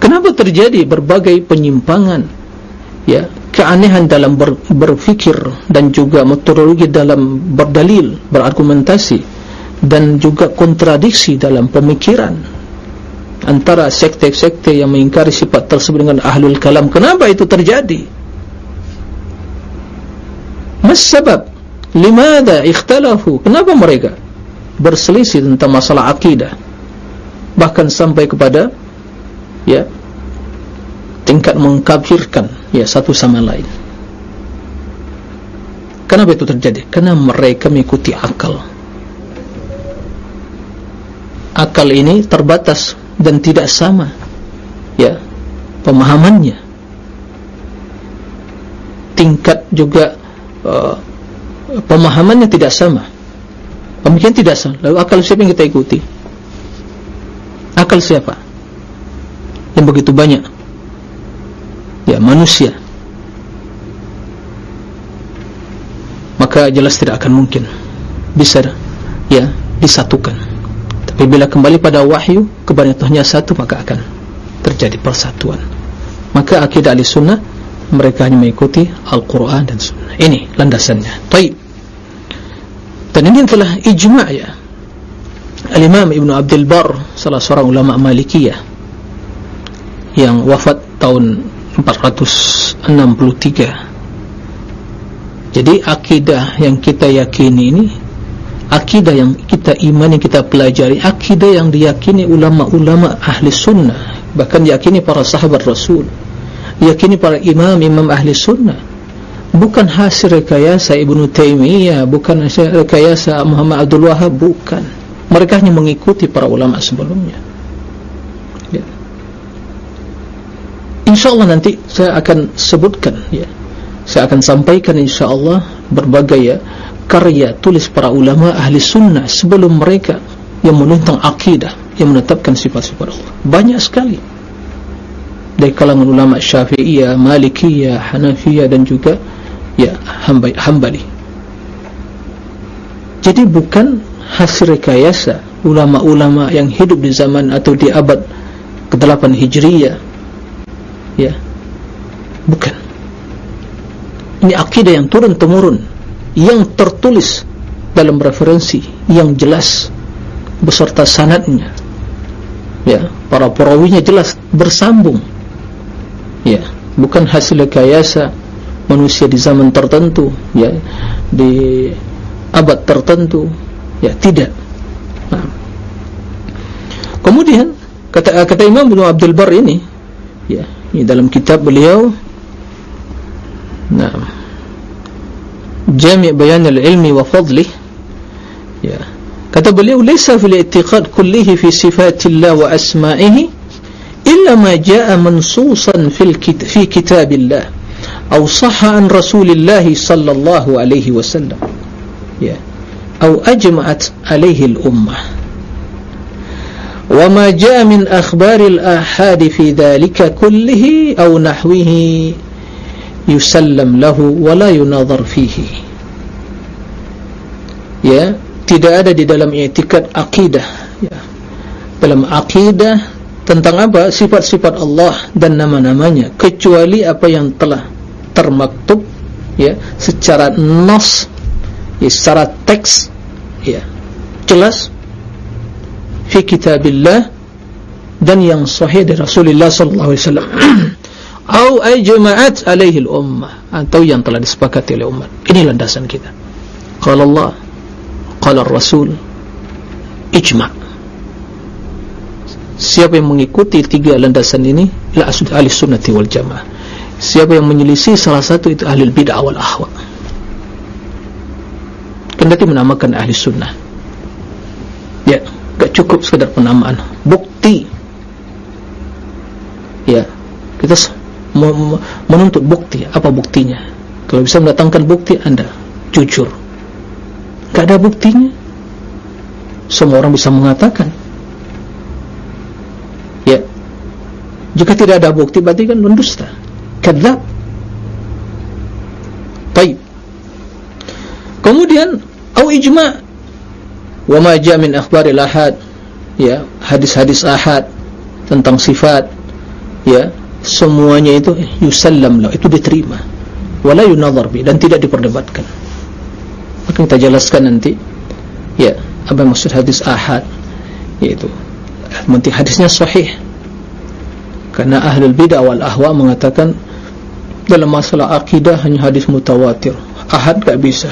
Kenapa terjadi berbagai penyimpangan ya keanehan dalam ber, berfikir dan juga metodologi dalam berdalil berargumentasi dan juga kontradiksi dalam pemikiran antara sekte-sekte yang mengingkari sifat tersebut dengan ahlul kalam kenapa itu terjadi mas sebab limada ikhtalafu? Kenapa mereka berselisih tentang masalah akidah? Bahkan sampai kepada ya tingkat mengkafirkan ya satu sama lain. Kenapa itu terjadi? karena mereka mengikuti akal. Akal ini terbatas dan tidak sama ya pemahamannya. Tingkat juga uh, pemahamannya tidak sama. Pemikiran tidak sama. Lalu akal siapa yang kita ikuti? Akal siapa? Yang begitu banyak. Ya manusia. Maka jelas tidak akan mungkin bisa ya disatukan. Tapi bila kembali pada wahyu kebanyakannya satu maka akan terjadi persatuan. Maka akidah ahli sunnah mereka hanya mengikuti Al-Quran dan sunnah. Ini landasannya. Taib dan ini telah ijma' ya. Al-Imam Ibn Abdul Bar salah seorang ulama malikiyah yang wafat tahun 463 jadi akidah yang kita yakini ini akidah yang kita imani kita pelajari akidah yang diyakini ulama-ulama ahli sunnah bahkan diyakini para sahabat rasul diyakini para imam-imam ahli sunnah bukan hasil rekayasa Ibn Taymiyah bukan hasil rekayasa Muhammad Abdul Wahab bukan. Mereka hanya mengikuti para ulama sebelumnya. InsyaAllah nanti saya akan sebutkan ya. Saya akan sampaikan insyaAllah berbagai ya, karya tulis para ulama ahli sunnah sebelum mereka yang menentang akidah yang menetapkan sifat-sifat Allah. Banyak sekali. Dari kalangan ulama syafi'iyah, malikiyah, hanafiyah dan juga ya hambali jadi bukan hasil rekayasa ulama-ulama yang hidup di zaman atau di abad ke-8 Hijriyah. Ya. Bukan. Ini akidah yang turun temurun yang tertulis dalam referensi yang jelas beserta sanadnya. Ya para perawinya jelas bersambung. Ya bukan hasil rekayasa manusia di zaman tertentu ya di abad tertentu ya tidak nah. kemudian kata kata Imam Ibnu Abdul Bar ini ya ini dalam kitab beliau nah Jami' Bayan al-Ilmi wa Fadlih ya kata beliau laysa fil i'tiqad kullihi fi sifatillah wa asma'ihi illa ma jaa mansusan fil kit fi kitabillah aw sahha an rasulillah sallallahu alaihi wasallam ya aw ajma'at alaihi al-ummah وما جاء من أخبار الآحاد في ذلك كله أو نحوه يسلم له ولا ينظر فيه ya tidak ada di dalam i'tikad akidah ya. dalam akidah tentang apa sifat-sifat Allah dan nama-namanya kecuali apa yang telah termaktub ya secara nas ya, secara teks ya jelas fi kitabillah dan yang sahih dari Rasulullah sallallahu alaihi wasallam. Atau ajma'at alaihi al-ummah atau yang telah disepakati oleh umat ini landasan kita. Qala Allah qala rasul ijma' siapa yang mengikuti tiga landasan ini la asud ahli sunnati wal jamaah siapa yang menyelisih salah satu itu ahli bid'ah wal ahwa kendati menamakan ahli sunnah. Ya gak cukup sekadar penamaan. Bukti. Ya kita menuntut bukti. Apa buktinya? Kalau bisa mendatangkan bukti anda jujur. Tak ada buktinya. Semua orang bisa mengatakan. Ya. Jika tidak ada bukti berarti kan mendusta kadzab. Baik kemudian au ijma wa ma jaa min akhbaril ahad. Ya hadis-hadis ahad tentang sifat. Ya semuanya itu yusallam lah. Itu diterima. Wala yunadhar bi. Dan tidak diperdebatkan. Akan kita jelaskan nanti ya apa maksud hadis ahad. Yaitu nanti hadisnya sahih. Karena ahli bidah wal ahwa mengatakan dalam masalah akidah hanya hadis mutawatir. Ahad tak bisa.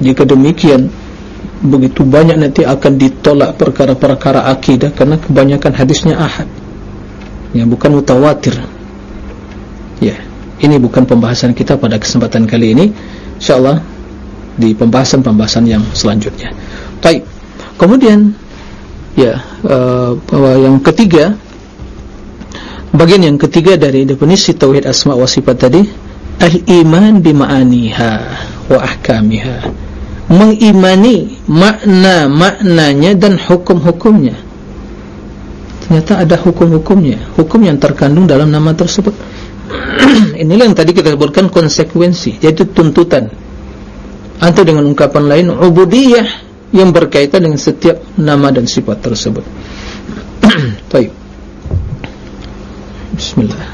Jika demikian begitu banyak nanti akan ditolak perkara-perkara akidah karena kebanyakan hadisnya ahad. Yang bukan mutawatir. Ya ini bukan pembahasan kita pada kesempatan kali ini. Insyaallah di pembahasan-pembahasan yang selanjutnya. Baik. Kemudian ya uh, yang ketiga bagian yang ketiga dari definisi tauhid asma wa sifat tadi al-iman bi wa ahkamiha. Mengimani makna-maknanya dan hukum-hukumnya. Ternyata ada hukum-hukumnya, hukum yang terkandung dalam nama tersebut. Inilah yang tadi kita sebutkan konsekuensi, yaitu tuntutan atau dengan ungkapan lain ubudiyah yang berkaitan dengan setiap nama dan sifat tersebut. Baik. Bismillah.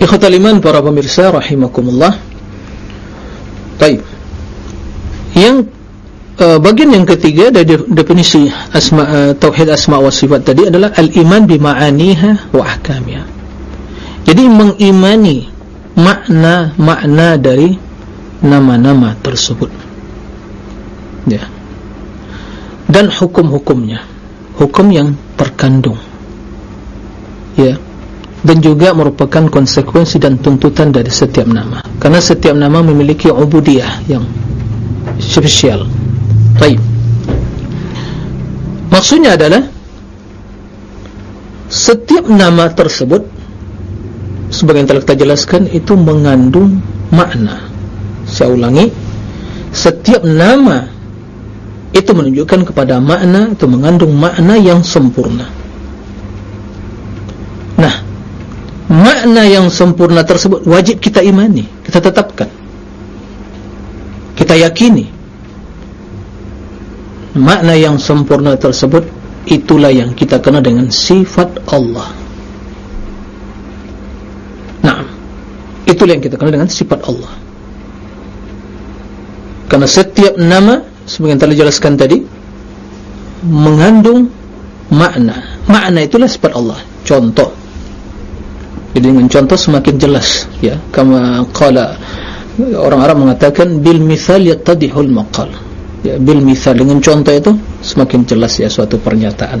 Ikhwatul iman para pemirsa rahimakumullah. Baik. Yang uh, bagian yang ketiga dari definisi asma uh, tauhid asma wa sifat tadi adalah al-iman bi ma'aniha wa ahkamiha jadi mengimani makna-makna dari nama-nama tersebut ya dan hukum-hukumnya. Hukum yang terkandung. Ya. Dan juga merupakan konsekuensi dan tuntutan dari setiap nama. Karena setiap nama memiliki ubudiyah yang spesial. Baik. Maksudnya adalah setiap nama tersebut sebagai yang telah kita jelaskan itu mengandung makna. Saya ulangi setiap nama itu menunjukkan kepada makna itu mengandung makna yang sempurna. Nah makna yang sempurna tersebut wajib kita imani kita tetapkan. Kita yakini. Makna yang sempurna tersebut itulah yang kita kenal dengan sifat Allah. Nah itulah yang kita kenal dengan sifat Allah. Karena setiap nama sebagian telah jelaskan tadi mengandung makna. Makna itulah sifat Allah. Contoh. Jadi dengan contoh semakin jelas ya. Kama qala orang Arab mengatakan bil mithal yattadihul maqal. Ya bil mithal. Dengan contoh itu semakin jelas ya suatu pernyataan.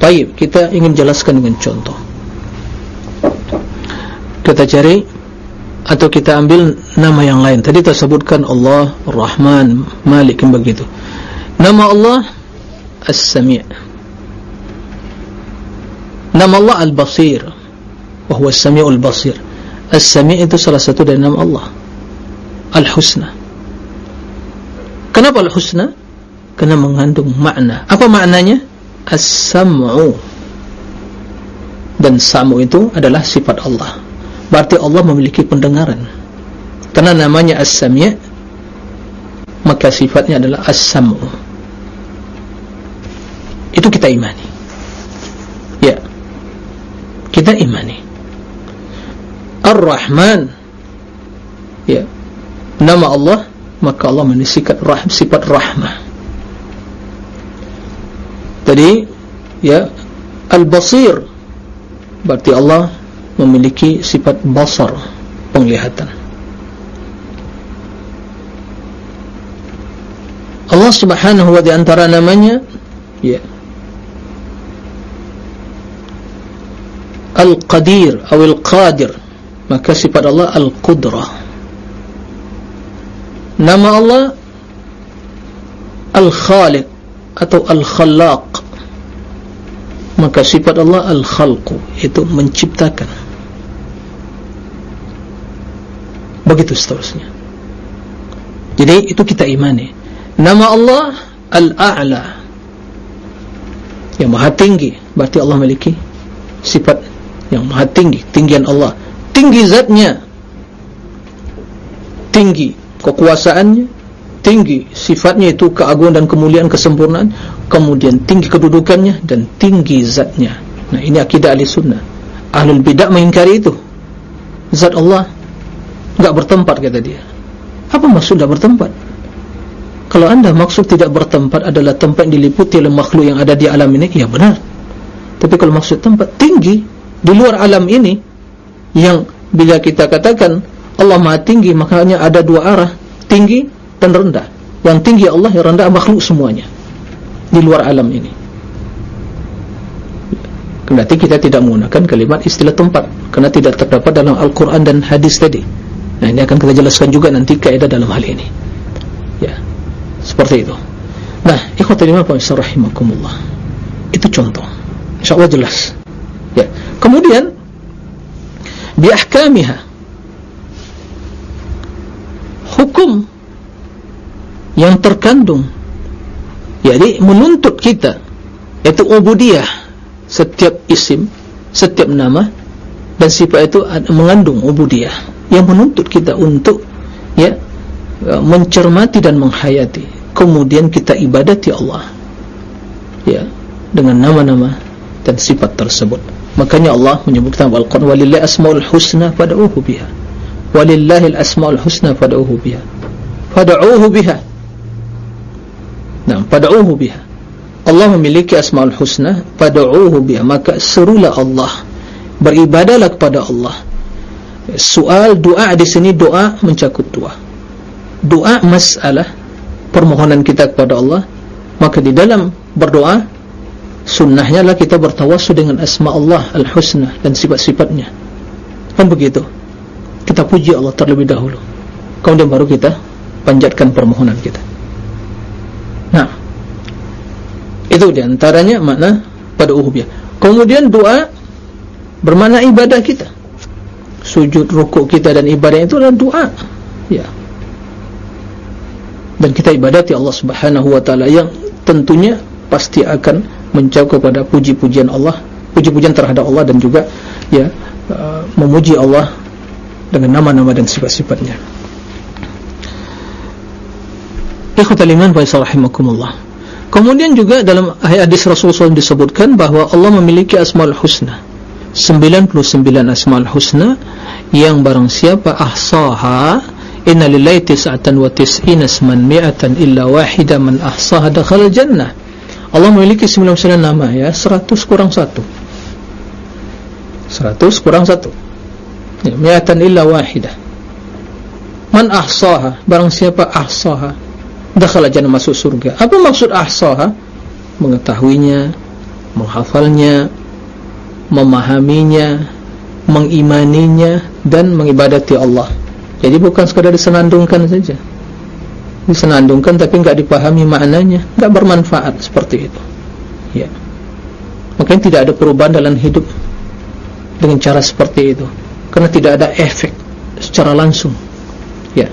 Baik kita ingin jelaskan dengan contoh. Kita cari atau kita ambil nama yang lain. Tadi tersebutkan Allah Rahman Malik begitu. Nama Allah As-Sami' nama Allah Al-Basir. Wahwa As-Sami'ul Basir As-Sami' itu salah satu dari nama Allah. Al-Husna. Kenapa Al-Husna? Kerana mengandung makna. Apa maknanya? As-Sam'u. Dan Sam'u itu adalah sifat Allah Berarti Allah memiliki pendengaran. Kerana namanya As-Sami' Maka sifatnya adalah As-Sam'u. Itu kita imani. Ya. Kita imani. Ar-Rahman. Ya. Nama Allah maka Allah menisikat rah sifat rahmah. Jadi ya al-basir. Berarti Allah memiliki sifat basar penglihatan. Allah subhanahu wa ta'ala namanya ya. Al-qadir atau al-qadir. Maka sifat Allah al-qudrah. Nama Allah Al-Khaliq atau Al-Khalaq maka sifat Allah Al-Khalqu itu menciptakan begitu seterusnya. Jadi itu kita imani. Nama Allah Al-A'la. Yang maha tinggi. Berarti Allah memiliki sifat yang maha tinggi. Tinggian Allah. Tinggi zatnya. Tinggi kekuasaannya. Tinggi sifatnya itu keagungan dan kemuliaan kesempurnaan. Kemudian tinggi kedudukannya dan tinggi zatnya. Nah ini akidah ahli sunnah. Ahlul bidah mengingkari itu. Zat Allah tidak bertempat kata dia. Apa maksud tidak bertempat? Kalau anda maksud tidak bertempat adalah tempat yang diliputi oleh makhluk yang ada di alam ini ya benar. Tapi kalau maksud tempat tinggi di luar alam ini yang bila kita katakan Allah maha tinggi makanya ada dua arah tinggi dan rendah. Yang tinggi Allah yang rendah makhluk semuanya di luar alam ini. Berarti kita tidak menggunakan kalimat istilah tempat karena tidak terdapat dalam Al-Quran dan hadis tadi nah ini akan kita jelaskan juga nanti kaidah dalam hal ini. Ya. Seperti itu. Nah ikhwata lima pemirsa rahimakumullah. Itu contoh. insyaAllah jelas. Ya. Kemudian biahkamiha hukum yang terkandung jadi menuntut kita itu ubudiyah setiap isim setiap nama dan sifat itu mengandung ubudiyah yang menuntut kita untuk ya mencermati dan menghayati. Kemudian kita ibadati Allah ya dengan nama-nama dan sifat tersebut. Makanya Allah menyebutkan Al-Quran walillahi asmaul husna fad'uhu biha. Walillahil asmaul husna fad'uhu biha. Fad'uhu biha. Nah fad'uhu biha. Allah memiliki asmaul husna fad'uhu biha. Maka serulah Allah beribadalah kepada Allah. Soal doa di sini doa mencakup dua. Doa masalah permohonan kita kepada Allah. Maka di dalam berdoa sunnahnya lah kita bertawassul dengan asma Allah al-husna dan sifat-sifatnya. Kan begitu? Kita puji Allah terlebih dahulu. Kemudian baru kita panjatkan permohonan kita. Nah itu diantaranya makna pada uhubiyah kemudian doa bermakna ibadah kita sujud rukuk kita dan ibadah itu adalah doa ya dan kita ibadati Allah subhanahu wa ta'ala yang tentunya pasti akan mencakup kepada puji-pujian Allah puji-pujian terhadap Allah dan juga ya uh, memuji Allah dengan nama-nama dan sifat-sifatnya. Ikhwatal iman wa rahimakumullah. kemudian juga dalam hadis Rasulullah SAW disebutkan bahawa Allah memiliki asmaul husna 99 asmaul husna yang barang siapa ahsaha inna lillahi tis'atan wa tis'ina asman mi'atan illa wahida man ahsaha dakhala jannah. Allah memiliki 99 nama ya 100 kurang 1 100 kurang 1 ya, mi'atan illa wahidah man ahsaha barang siapa ahsaha dakhala jannah masuk surga. Apa maksud ahsaha? Mengetahuinya menghafalnya memahaminya mengimaninya dan mengibadati Allah. Jadi bukan sekadar disenandungkan saja. Disenandungkan tapi enggak dipahami maknanya enggak bermanfaat seperti itu. Ya. Makanya tidak ada perubahan dalam hidup dengan cara seperti itu. Karena tidak ada efek secara langsung. Ya.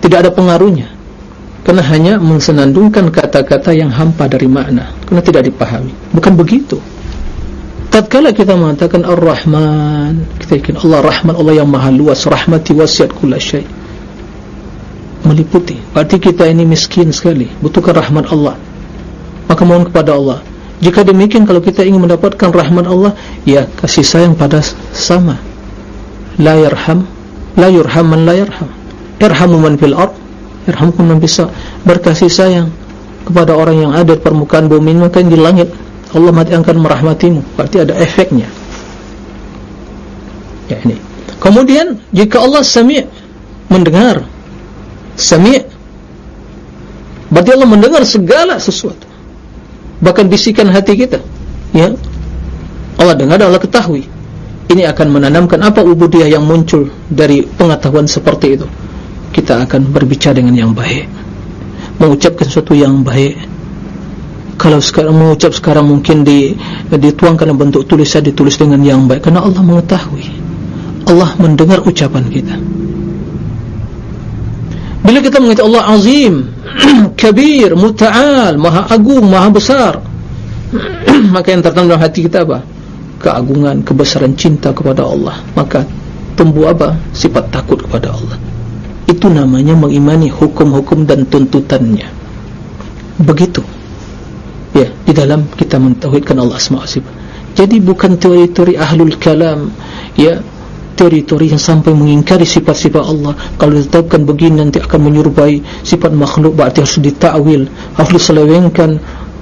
Tidak ada pengaruhnya. Karena hanya mensenandungkan kata-kata yang hampa dari makna. Karena tidak dipahami. Bukan begitu tatkala kita mengatakan Ar-Rahman kita yakin Allah Rahman Allah yang maha luas rahmati wasiat kulla syai. Meliputi. Berarti kita ini miskin sekali. Butuhkan rahmat Allah. Maka mohon kepada Allah. Jika demikian kalau kita ingin mendapatkan rahmat Allah ya kasih sayang pada sama. La yarham la yurham man la yarham. Irhamu man fil ard irhamkum man bisa berkasih sayang kepada orang yang ada di permukaan bumi maka di langit Allah mati akan merahmatimu. Berarti ada efeknya. Ya ini. Kemudian jika Allah sami' mendengar sami' berarti Allah mendengar segala sesuatu. Bahkan bisikan hati kita. Ya. Allah dengar dan Allah ketahui. Ini akan menanamkan apa ubudiyah yang muncul dari pengetahuan seperti itu. Kita akan berbicara dengan yang baik. Mengucapkan sesuatu yang baik kalau sekarang mengucap sekarang mungkin di dituangkan dalam bentuk tulisan ditulis dengan yang baik. Karena Allah mengetahui. Allah mendengar ucapan kita. Bila kita mengatakan Allah azim kabir muta'al maha agung maha besar maka yang tertanam dalam hati kita apa? Keagungan kebesaran cinta kepada Allah. Maka tumbuh apa? Sifat takut kepada Allah. Itu namanya mengimani hukum-hukum dan tuntutannya. Begitu ya di dalam kita mentauhidkan Allah SWT jadi bukan teori-teori ahlul kalam ya teori-teori yang sampai mengingkari sifat-sifat Allah. Kalau ditetapkan begini nanti akan menyerupai sifat makhluk berarti harus ditakwil harus diselewengkan.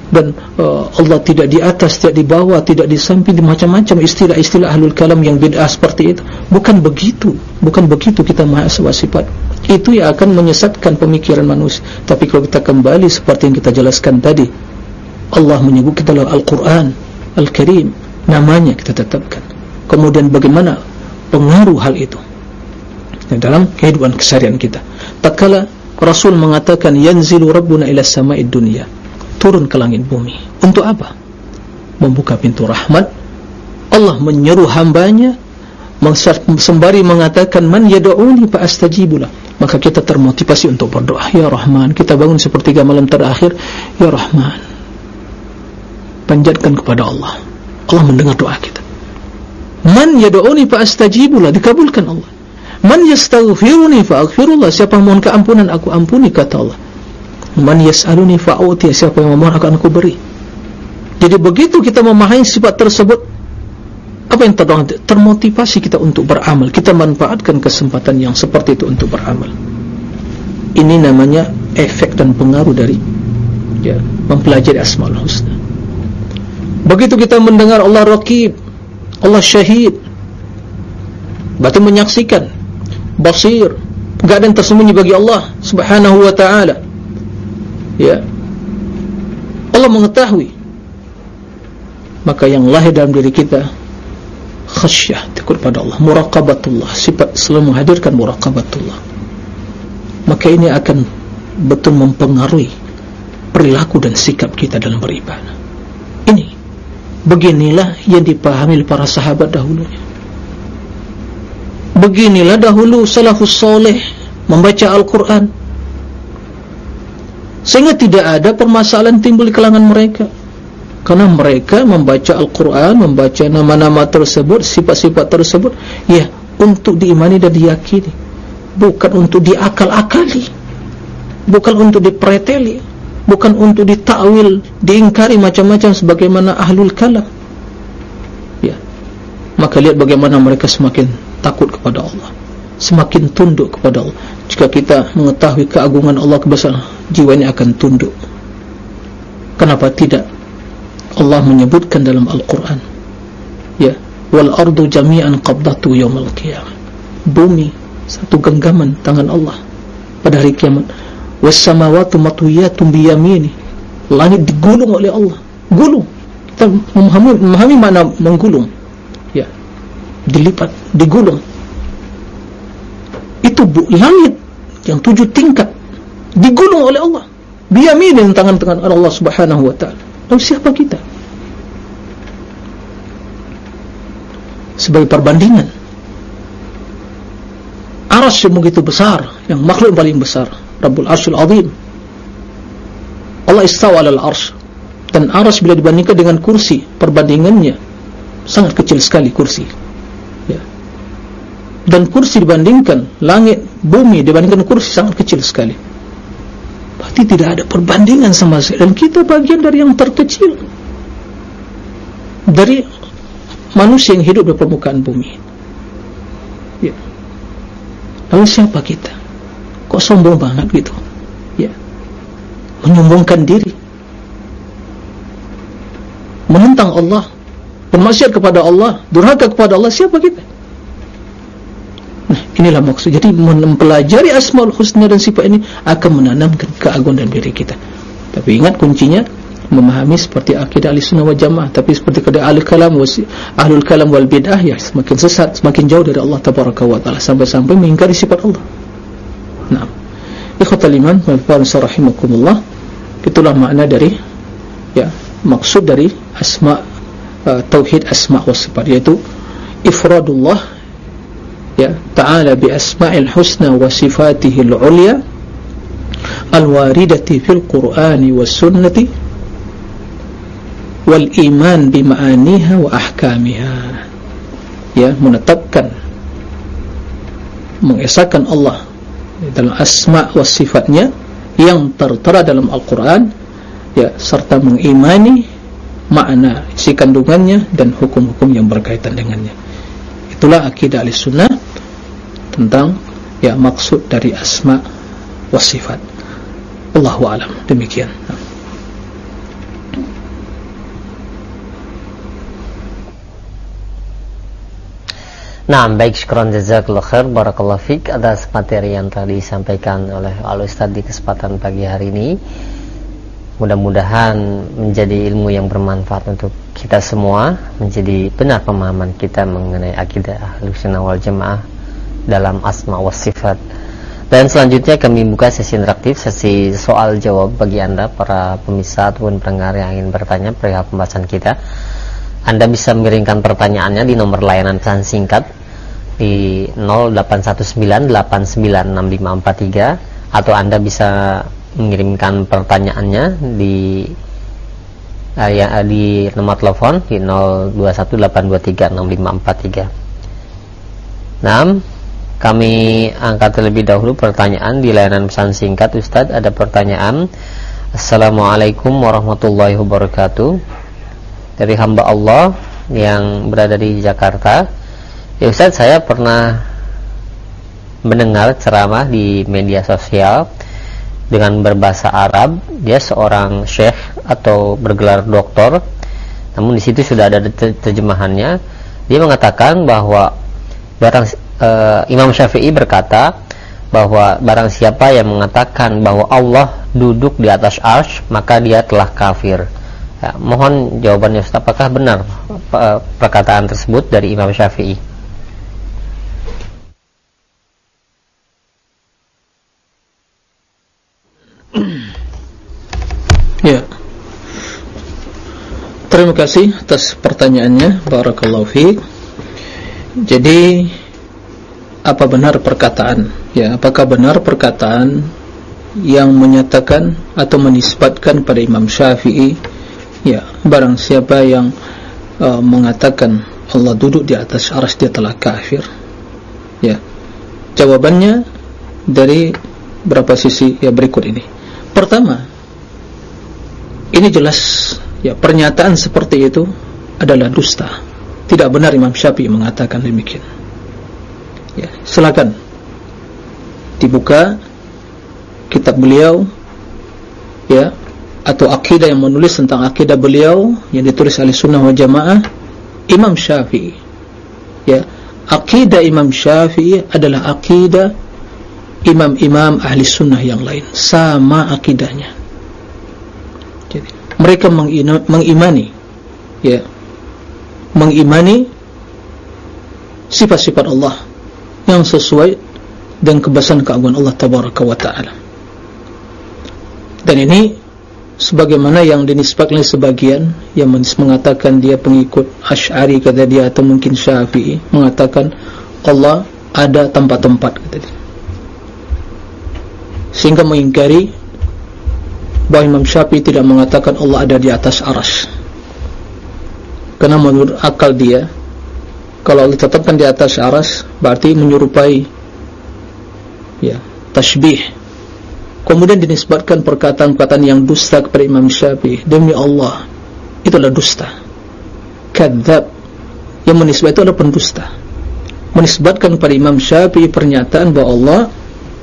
Dan uh, Allah tidak di atas, tidak di bawah, tidak di samping, di macam-macam istilah-istilah ahlul kalam yang bid'ah seperti itu. Bukan begitu, bukan begitu kita maha sifat. Itu yang akan menyesatkan pemikiran manusia. Tapi kalau kita kembali seperti yang kita jelaskan tadi Allah menyebut kita dalam Al-Quran Al-Karim namanya kita tetapkan. Kemudian bagaimana pengaruh hal itu? Dalam kehidupan keseharian kita. Tak kala Rasul mengatakan yanzilu rabbuna ila sama'id dunia. Turun ke langit bumi. Untuk apa? membuka pintu rahmat. Allah menyeru hambanya. Sembari mengatakan man yad'uni fa astajibu lah. Maka kita termotivasi untuk berdoa. Ya rahman kita bangun sepertiga malam terakhir. Ya rahman panjatkan kepada Allah. Allah mendengar doa kita. Man yad'uni fa astajibu lah dikabulkan Allah. Man yastaghfiruni fa aghfirullah siapa yang mohon keampunan aku ampuni kata Allah. Man yas'aluni fa uti siapa yang memohon akan aku beri. Jadi begitu kita memahami sifat tersebut apa yang terdorong termotivasi kita untuk beramal. Kita manfaatkan kesempatan yang seperti itu untuk beramal. Ini namanya efek dan pengaruh dari ya, mempelajari asma'ul husna begitu kita mendengar Allah rakib Allah syahid berarti menyaksikan basir tidak ada yang tersembunyi bagi Allah subhanahu wa ta'ala. Ya. Allah mengetahui. Maka yang lahir dalam diri kita khasyah takut pada Allah. Muraqabatullah. Sifat selalu menghadirkan muraqabatullah. Maka ini akan betul mempengaruhi perilaku dan sikap kita dalam beribadah beginilah yang dipahami para sahabat dahulunya beginilah dahulu salafus soleh membaca Al-Quran sehingga tidak ada permasalahan timbul di kalangan mereka karena mereka membaca Al-Quran, membaca nama-nama tersebut, sifat-sifat tersebut, ya, untuk diimani dan diyakini. Bukan untuk diakal-akali. Bukan untuk dipreteli. Bukan untuk ditakwil diingkari macam-macam sebagaimana ahlul kalam. Ya. Maka lihat bagaimana mereka semakin takut kepada Allah. Semakin tunduk kepada Allah. Jika kita mengetahui keagungan Allah kebesaran jiwanya akan tunduk. Kenapa tidak Allah menyebutkan dalam Al-Quran? Ya. Wal ardu jami'an qabdatu yawmal qiyamah. Bumi satu genggaman tangan Allah pada hari kiamat was samawati matwiyatun bi yamini langit digulung oleh Allah. Gulung. Kita memahami, memahami makna menggulung. Ya. Dilipat digulung. Itu bu, langit yang tujuh tingkat. Digulung oleh Allah. Biyaminin tangan-tangan Allah subhanahu wa ta'ala. Lalu siapa kita? Sebagai perbandingan. Aras yang begitu besar yang makhluk paling besar Rabbul Arshul Azim. Allah istawa al arsh. Dan aras bila dibandingkan dengan kursi perbandingannya sangat kecil sekali kursi. Dan kursi dibandingkan langit, bumi dibandingkan kursi sangat kecil sekali. Berarti tidak ada perbandingan sama sekali. Dan kita bagian dari yang terkecil. Dari manusia yang hidup di permukaan bumi. Ya. lalu siapa kita kok sombong banget gitu ya. menyombongkan diri. Menentang Allah. Bermaksiat kepada Allah. Durhaka kepada Allah. Siapa kita? Nah, inilah maksud. Jadi mempelajari asmaul husna dan sifat ini akan menanamkan keagungan diri kita. Tapi ingat kuncinya memahami seperti akidah ahli-sunnah wal jamaah tapi seperti kata ahli kalam ahlul kalam wal bid'ah ya semakin sesat semakin jauh dari Allah tabaraka wa taala sampai-sampai mengingkari sifat Allah nah ikhwatal iman wal rahimakumullah. Itulah makna dari ya maksud dari asma uh, tauhid asma wa sifat yaitu ifradullah ya ta'ala bi asma'il husna wa sifatihi al-ulya al-waridati fil qur'ani was sunnati wal iman bi ma'aniha wa ahkamiha. Ya menetapkan mengesahkan Allah dalam asma' wa sifatnya yang tertera dalam Al-Quran ya serta mengimani makna isi kandungannya dan hukum-hukum yang berkaitan dengannya. Itulah akidah al-sunnah tentang ya maksud dari asma wa sifat. Allahu alam. Demikian Nah, baik syukran jazakallahu khair barakallahu fik atas materi yang telah disampaikan oleh Al Ustaz di kesempatan pagi hari ini. Mudah-mudahan menjadi ilmu yang bermanfaat untuk kita semua, menjadi benar pemahaman kita mengenai akidah Ahlussunnah wal Jamaah dalam asma wa sifat dan selanjutnya kami buka sesi interaktif sesi soal jawab bagi anda para pemirsa ataupun pendengar yang ingin bertanya perihal pembahasan kita anda bisa mengirimkan pertanyaannya di nomor layanan pesan singkat di 0819896543 atau anda bisa mengirimkan pertanyaannya di uh, ya, di nomor telepon di 0218236543 Nah, kami angkat terlebih dahulu pertanyaan di layanan pesan singkat Ustadz. Ada pertanyaan. Assalamualaikum warahmatullahi wabarakatuh dari hamba Allah yang berada di Jakarta. Ya Ustadz saya pernah mendengar ceramah di media sosial dengan berbahasa Arab. Dia seorang syekh atau bergelar doktor. Namun di situ sudah ada terjemahannya. Dia mengatakan bahwa barang uh, Imam Syafi'i berkata bahwa barang siapa yang mengatakan bahwa Allah duduk di atas arsh maka dia telah kafir ya, mohon jawabannya Ustaz. Apakah benar uh, perkataan tersebut dari Imam Syafi'i? Ya. Terima kasih atas pertanyaannya. Barakallahu fiqh jadi apa benar perkataan? Ya apakah benar perkataan yang menyatakan atau menisbatkan pada Imam Syafi'i ya barang siapa yang uh, mengatakan Allah duduk di atas aras dia telah kafir. Ya. Jawabannya dari berapa sisi ya berikut ini. Pertama ini jelas ya pernyataan seperti itu adalah dusta. Tidak benar Imam Syafi'i mengatakan demikian. Ya silakan dibuka kitab beliau ya atau akidah yang menulis tentang akidah beliau yang ditulis oleh sunnah wal jamaah Imam Syafi'i. Ya akidah Imam Syafi'i adalah akidah imam-imam ahli sunnah yang lain. Sama akidahnya. Jadi mereka mengimani ya mengimani sifat-sifat Allah yang sesuai dengan kebesaran keagungan Allah tabaraka wa taala. Dan ini sebagaimana yang dinisbatkan sebagian yang mengatakan dia pengikut Asy'ari kata dia atau mungkin Syafi'i mengatakan Allah ada tempat-tempat kata dia. Sehingga mengingkari bahawa Imam Syafi'i tidak mengatakan Allah ada di atas aras. Karena menurut akal dia kalau Allah tetapkan di atas aras berarti menyerupai ya tashbih kemudian dinisbatkan perkataan-perkataan yang dusta kepada Imam Syafi'i. Demi Allah itu adalah dusta. Kadzab. Yang menisbat itu adalah pendusta. Menisbatkan kepada Imam Syafi'i pernyataan bahawa Allah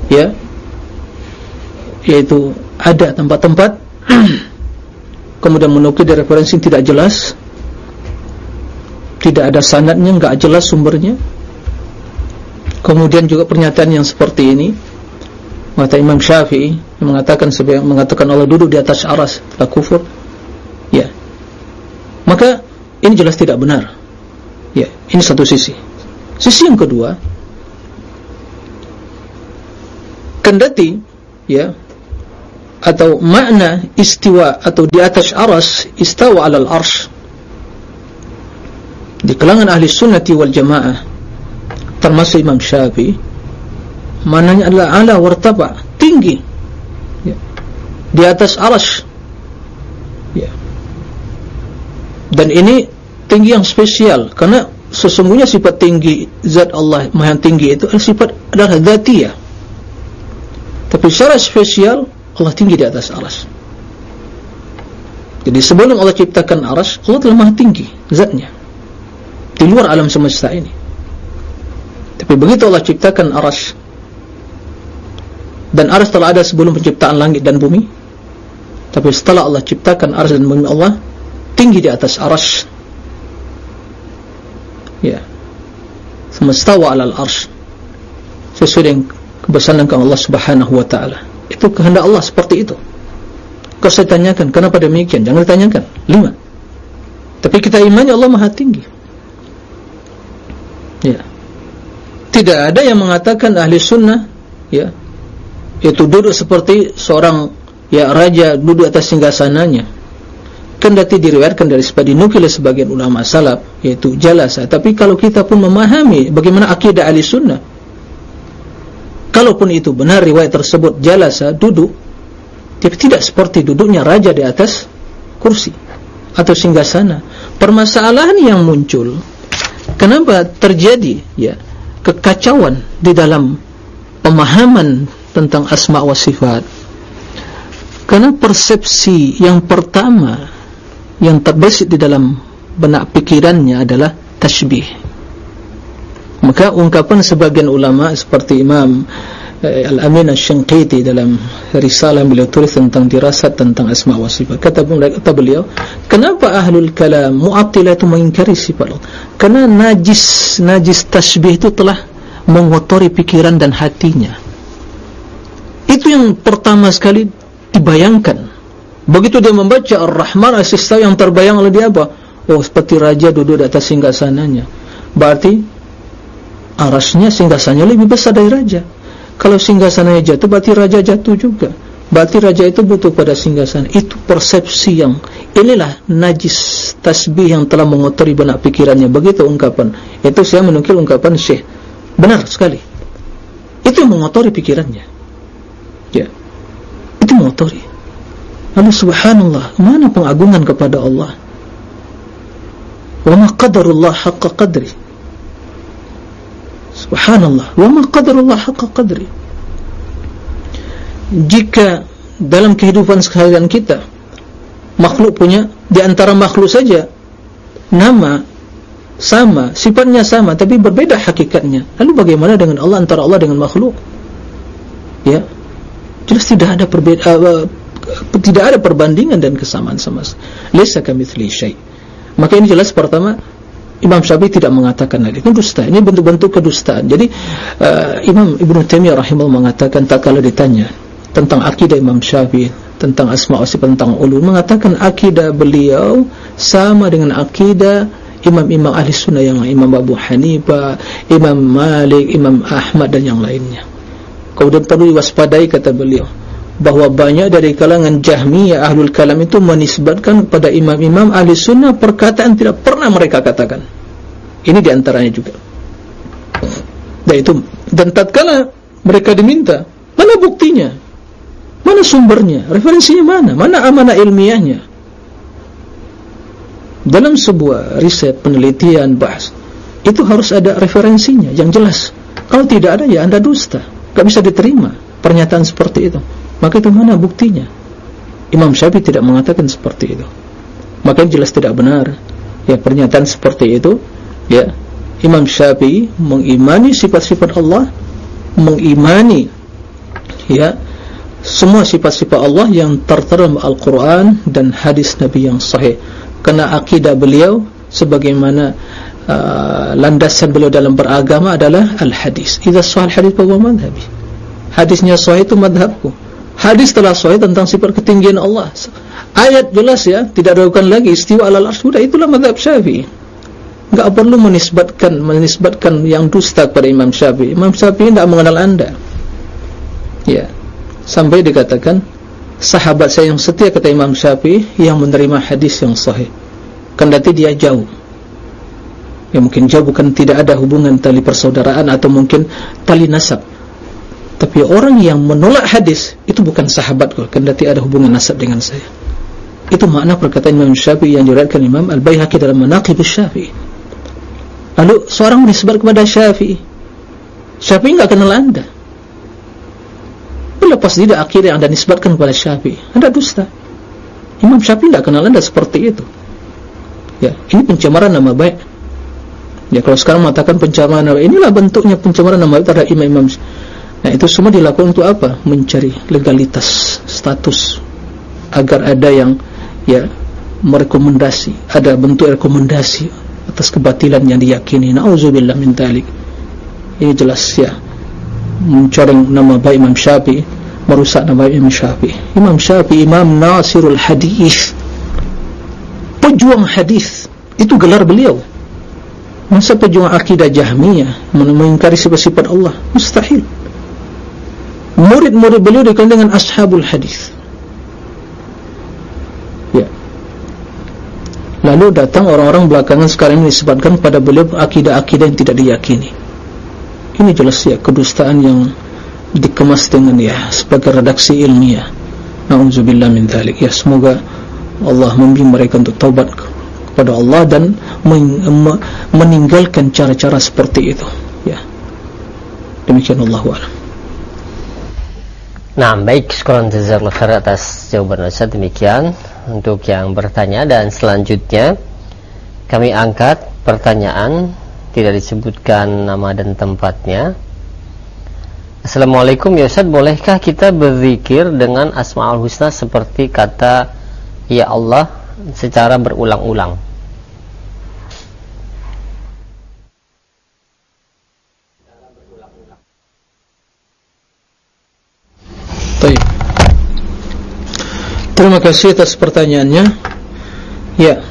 ya yaitu ada tempat-tempat. Kemudian menukil dari referensi tidak jelas. Tidak ada sanadnya, enggak jelas sumbernya. Kemudian juga pernyataan yang seperti ini Mata Imam Syafi'i mengatakan sebagai mengatakan Allah duduk di atas aras telah kufur. Ya. Maka ini jelas tidak benar. Ya, ini satu sisi. Sisi yang kedua, kendati ya atau makna istiwa atau di atas aras istawa alal arsh di kalangan ahli sunnati wal jamaah termasuk Imam Syafi'i mananya adalah ala wartaba tinggi. Ya. di atas alas ya. dan ini tinggi yang spesial karena sesungguhnya sifat tinggi zat Allah maha tinggi itu adalah sifat adalah zatiyah. Tapi secara spesial Allah tinggi di atas alas jadi sebelum Allah ciptakan aras Allah telah maha tinggi zatnya. Di luar alam semesta ini. Tapi begitu Allah ciptakan aras dan aras telah ada sebelum penciptaan langit dan bumi. Tapi setelah Allah ciptakan aras dan bumi Allah tinggi di atas aras. Ya. Semastawa alal ars sesuai dengan kebesaran Allah subhanahu wa ta'ala. Itu kehendak Allah seperti itu. Kau saya tanyakan kenapa demikian? Jangan ditanyakan. Lima. Tapi kita imani Allah maha tinggi. Ya. Tidak ada yang mengatakan ahli sunnah ya itu duduk seperti seorang ya raja duduk atas singgasananya. Kendati diriwayatkan dari sebab dinukil sebagian ulama salaf yaitu jalasa. Tapi kalau kita pun memahami bagaimana akidah ahli sunnah kalaupun itu benar riwayat tersebut jalasa duduk tapi tidak seperti duduknya raja di atas kursi atau singgasana. Permasalahan yang muncul kenapa terjadi ya kekacauan di dalam pemahaman tentang asma wa sifat. Karena persepsi yang pertama yang terbesit di dalam benak pikirannya adalah tashbih. Maka ungkapan sebagian ulama seperti Imam eh, Al-Amin Al-Shanqiti dalam risalah beliau tulis tentang dirasat tentang asma wa sifat. Kata, kata beliau kenapa ahlul kalam mu'attilah itu mengingkari sifat Allah? Karena najis najis tashbih itu telah mengotori pikiran dan hatinya itu yang pertama sekali dibayangkan. Begitu dia membaca Ar-Rahman As-Sistaw yang terbayang oleh dia apa? Oh seperti raja duduk di atas singgasananya. Berarti arasnya singgasananya lebih besar dari raja. Kalau singgasananya jatuh berarti raja jatuh juga. Berarti raja itu butuh pada singgasana itu persepsi yang inilah najis tasbih yang telah mengotori benak pikirannya. Begitu ungkapan. Itu saya menukil ungkapan syekh. Benar sekali. Itu mengotori pikirannya Ya. Itu motori. Lalu subhanallah, mana pengagungan kepada Allah? Wa ma qadarullah haqqa qadri. Subhanallah, wa ma qadarullah haqqa qadri. Jika dalam kehidupan sekalian kita makhluk punya di antara makhluk saja nama sama sifatnya sama tapi berbeda hakikatnya lalu bagaimana dengan Allah antara Allah dengan makhluk ya jelas tidak ada perbeda uh, tidak ada perbandingan dan kesamaan sama lesa kamitsli syai. Maka ini jelas pertama Imam Syafi'i tidak mengatakan hal itu. Dusta. Ini bentuk-bentuk kedustaan. Jadi uh, Imam Ibn Taimiyah rahimahullah mengatakan tak kalau ditanya tentang akidah Imam Syafi'i tentang asma wa sifat tentang ulul mengatakan akidah beliau sama dengan akidah imam-imam ahli sunnah yang Imam Abu Hanifah Imam Malik, Imam Ahmad dan yang lainnya kemudian perlu diwaspadai kata beliau bahawa banyak dari kalangan Jahmiyah Ahlul Kalam itu menisbatkan kepada imam-imam ahli sunnah perkataan tidak pernah mereka katakan. Ini diantaranya juga. Dan itu dan tatkala mereka diminta mana buktinya? Mana sumbernya? Referensinya mana? Mana amanah ilmiahnya? Dalam sebuah riset penelitian bahas itu harus ada referensinya yang jelas. Kalau tidak ada ya anda dusta tak bisa diterima pernyataan seperti itu. Maka itu mana buktinya? Imam Syafi'i tidak mengatakan seperti itu. Maka jelas tidak benar. Ya pernyataan seperti itu ya Imam Syafi'i mengimani sifat-sifat Allah mengimani ya semua sifat-sifat Allah yang tertera dalam Al-Quran dan hadis Nabi yang sahih. Kerana akidah beliau sebagaimana uh, landasan beliau dalam beragama adalah Al-Hadis. Iza suhal hadis bahwa madhabi hadisnya sahih itu madhabku. Hadis telah sahih tentang sifat ketinggian Allah. Ayat jelas ya tidak ragukan lagi istiwa ala al-arsh sudah itulah madhab syafi'i. Tidak perlu menisbatkan menisbatkan yang dusta kepada Imam Syafi'i. Imam Syafi'i tidak mengenal anda. Ya. Sampai dikatakan sahabat saya yang setia kata Imam Syafi'i yang menerima hadis yang sahih. Kendati dia jauh ya mungkin jauh bukan tidak ada hubungan tali persaudaraan atau mungkin tali nasab. Tapi orang yang menolak hadis itu bukan sahabat kok kendati ada hubungan nasab dengan saya. Itu makna perkataan Imam Syafi'i yang diriwayatkan Imam Al-Baihaqi dalam Manaqib Syafi'i. Lalu seorang disebut kepada Syafi'i. Syafi'i enggak kenal anda. Lepas tidak akhirnya anda nisbatkan kepada Syafi'i anda dusta. Imam Syafi'i enggak kenal anda seperti itu. Ya ini pencemaran nama baik ya kalau sekarang mengatakan pencemaran nama inilah bentuknya pencemaran nama baik terhadap imam-imam Nah itu semua dilakukan untuk apa? Mencari legalitas status agar ada yang ya merekomendasi, ada bentuk rekomendasi atas kebatilan yang diyakini. Nauzubillah min dzalik. Ini jelas ya mencoreng nama baik Imam Syafi'i, merusak nama baik Imam Syafi'i. Imam Syafi'i Imam Nasirul Hadis. Pejuang hadis itu gelar beliau. Masa pejuang akidah Jahmiyah mengingkari sifat-sifat Allah? Mustahil murid-murid beliau dikenal dengan ashabul hadis. Ya. Lalu datang orang-orang belakangan sekarang ini disebutkan kepada beliau akidah-akidah yang tidak diyakini. Ini jelas ya kedustaan yang dikemas dengan ya sebagai redaksi ilmiah. Nauzubillah min dzalik. Ya semoga Allah membimbing mereka untuk taubat kepada Allah dan meninggalkan cara-cara seperti itu. Ya. Demikian Allahu a'lam. Nah, baik, sekolah jazakallahu khair atas jawaban Ustaz demikian untuk yang bertanya dan selanjutnya kami angkat pertanyaan tidak disebutkan nama dan tempatnya. Assalamualaikum ya Ustaz, bolehkah kita berzikir dengan Asmaul Husna seperti kata ya Allah secara berulang-ulang? Baik. Terima kasih atas pertanyaannya. Ya.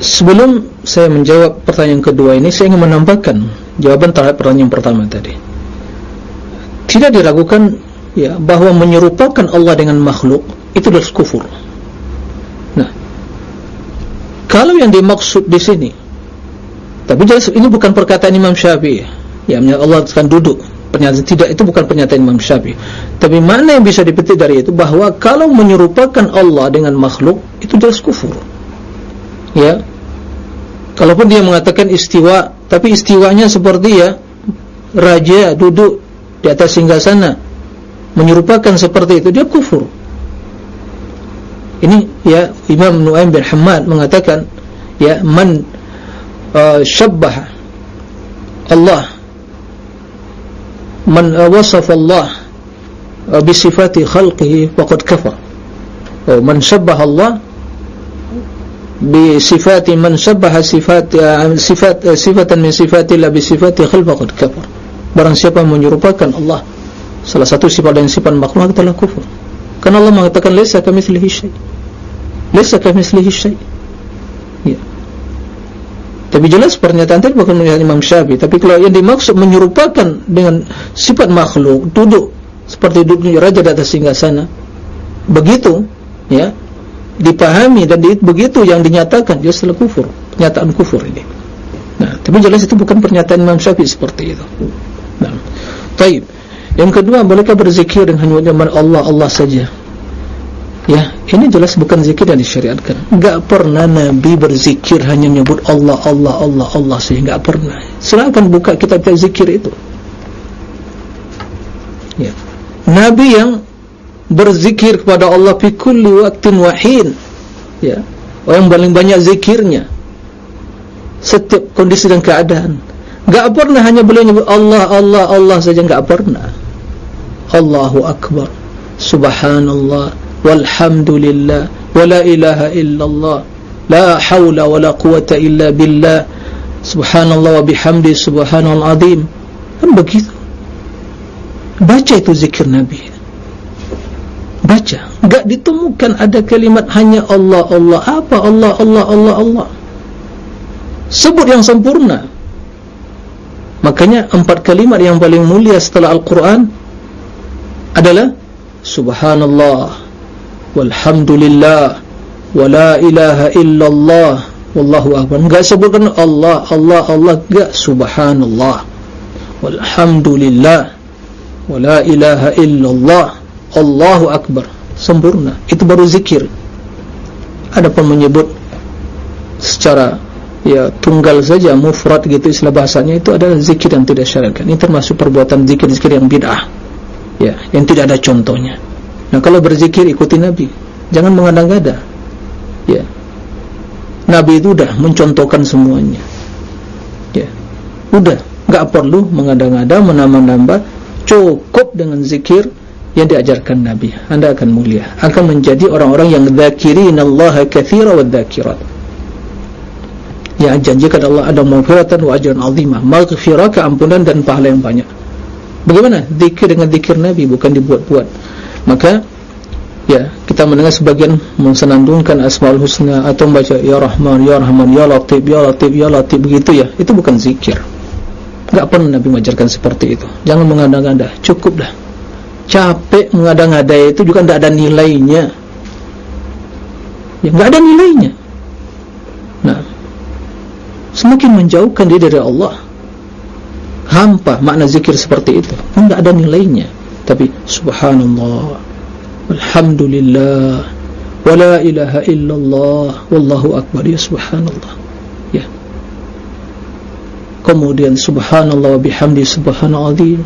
Sebelum saya menjawab pertanyaan kedua ini, saya ingin menambahkan jawaban terhadap pertanyaan pertama tadi. Tidak diragukan ya bahwa menyerupakan Allah dengan makhluk itu adalah kufur. Nah, kalau yang dimaksud di sini, tapi jelas ini bukan perkataan Imam Syafi'i. Ya, Allah akan duduk pernyataan tidak itu bukan pernyataan Imam Syafi'i. Tapi mana yang bisa dipetik dari itu bahwa kalau menyerupakan Allah dengan makhluk itu jelas kufur. Ya. Kalaupun dia mengatakan istiwa, tapi istiwanya seperti ya raja duduk di atas singgasana menyerupakan seperti itu dia kufur. ini ya Imam Nuaim bin Hamad mengatakan ya man uh, syabbah Allah man uh, wasaf Allah uh, bisifati khalqihi faqad kafar oh, man syabbah Allah bisifati man syabbaha sifat uh, sifat uh, sifatan min sifati la bisifati khalq faqad kafar barang siapa menyerupakan Allah salah satu sifat dan sifat makhluk telah kufur. Karena Allah mengatakan laisa kamitslihi syai' laisa kamitslihi syai' ya tapi jelas pernyataan tadi bukan melihat Imam Syafi'i. Tapi kalau yang dimaksud menyerupakan dengan sifat makhluk duduk seperti duduknya raja di atas singgasana begitu ya dipahami dan di, begitu yang dinyatakan dia setelah kufur. Pernyataan kufur ini. Nah tapi jelas itu bukan pernyataan Imam Syafi'i seperti itu. Nah taib. Yang kedua bolehkah berzikir dengan hanya Allah Allah saja ya. Ini jelas bukan zikir yang disyariatkan. Enggak pernah Nabi berzikir hanya menyebut Allah Allah Allah Allah sehingga pernah. Silakan buka kitab zikir itu. Ya. Nabi yang berzikir kepada Allah fi kulli waktin wahin ya. Orang paling banyak zikirnya. Setiap kondisi dan keadaan. Enggak pernah hanya beliau menyebut Allah Allah Allah saja. Enggak pernah. Allahu akbar. Subhanallah walhamdulillah. Wala ilaha illallah. La haula wala quwata illa billah. Subhanallah wa bihamdi subhanal azim. Kan begitu? Baca itu zikir nabi. Baca. Enggak ditemukan ada kalimat hanya Allah Allah. Apa Allah Allah Allah Allah? Sebut yang sempurna. Makanya empat kalimat yang paling mulia setelah Al-Quran adalah subhanallah walhamdulillah. Wala ilaha illallah. Wallahu akbar. Enggak sebutkan Allah Allah Allah. Enggak. Subhanallah. Walhamdulillah. Wala ilaha illallah. Allahu Akbar. Sempurna. Itu baru zikir. Ada pun menyebut secara ya tunggal saja mufrad gitu istilah bahasanya itu adalah zikir yang tidak syariatkan ini termasuk perbuatan zikir-zikir yang bid'ah. Ya yang tidak ada contohnya nah kalau berzikir ikuti Nabi. Jangan mengada-ngada ya. Nabi itu sudah mencontohkan semuanya. Ya. Sudah enggak perlu mengada-ngada menambah-nambah. Cukup dengan zikir yang diajarkan Nabi. Anda akan mulia. Akan menjadi orang-orang yang dhakirin Allah kathira wa dhakirat yang janjikan Allah ada maghfiratan wa ajran azimah. Maghfirah keampunan dan pahala yang banyak. Bagaimana? Zikir dengan zikir Nabi bukan dibuat-buat maka ya kita mendengar sebagian mensenandungkan asmaul husna atau membaca ya rahman ya rahman ya latif ya latif ya latif begitu ya. Itu bukan zikir. Enggak pernah Nabi mengajarkan seperti itu. Jangan mengandang-andang cukuplah capek mengada-ngada itu juga tidak ada nilainya. Ya tidak ada nilainya. Nah semakin menjauhkan dia dari Allah hampa makna zikir seperti itu. Tidak ada nilainya tapi subhanallah alhamdulillah wala ilaha illallah wallahu akbar ya subhanallah ya kemudian subhanallah wa bihamdi subhanallah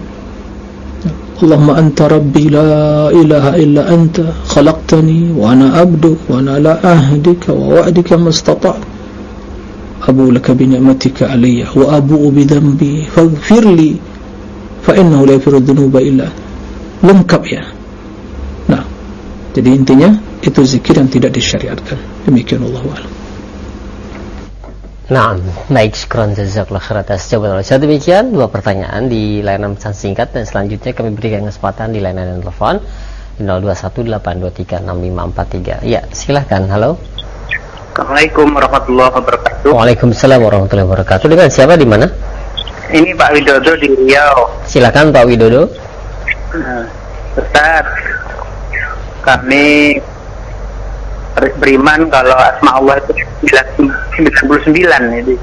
اللهم أنت ربي لا إله إلا أنت خلقتني وأنا عبدك وأنا لا أهدك ووعدك ما استطعت أبو لك بنعمتك علي وأبوء بذنبي فاغفر لي فإنه لا يفر الذنوب إلا lengkap ya nah jadi intinya itu zikir yang tidak disyariatkan demikian Allah wa'ala Nah, baik sekarang jazakallah khair atas jawaban saya demikian dua pertanyaan di layanan pesan singkat dan selanjutnya kami berikan kesempatan di layanan telepon 0218236543. Ya, silahkan. Halo. Assalamualaikum warahmatullahi wabarakatuh. Waalaikumsalam warahmatullahi wabarakatuh. Dengan siapa di mana? Ini Pak Widodo di Riau. Silakan Pak Widodo. Ustaz, kami beriman kalau asma Allah itu 99 jadi.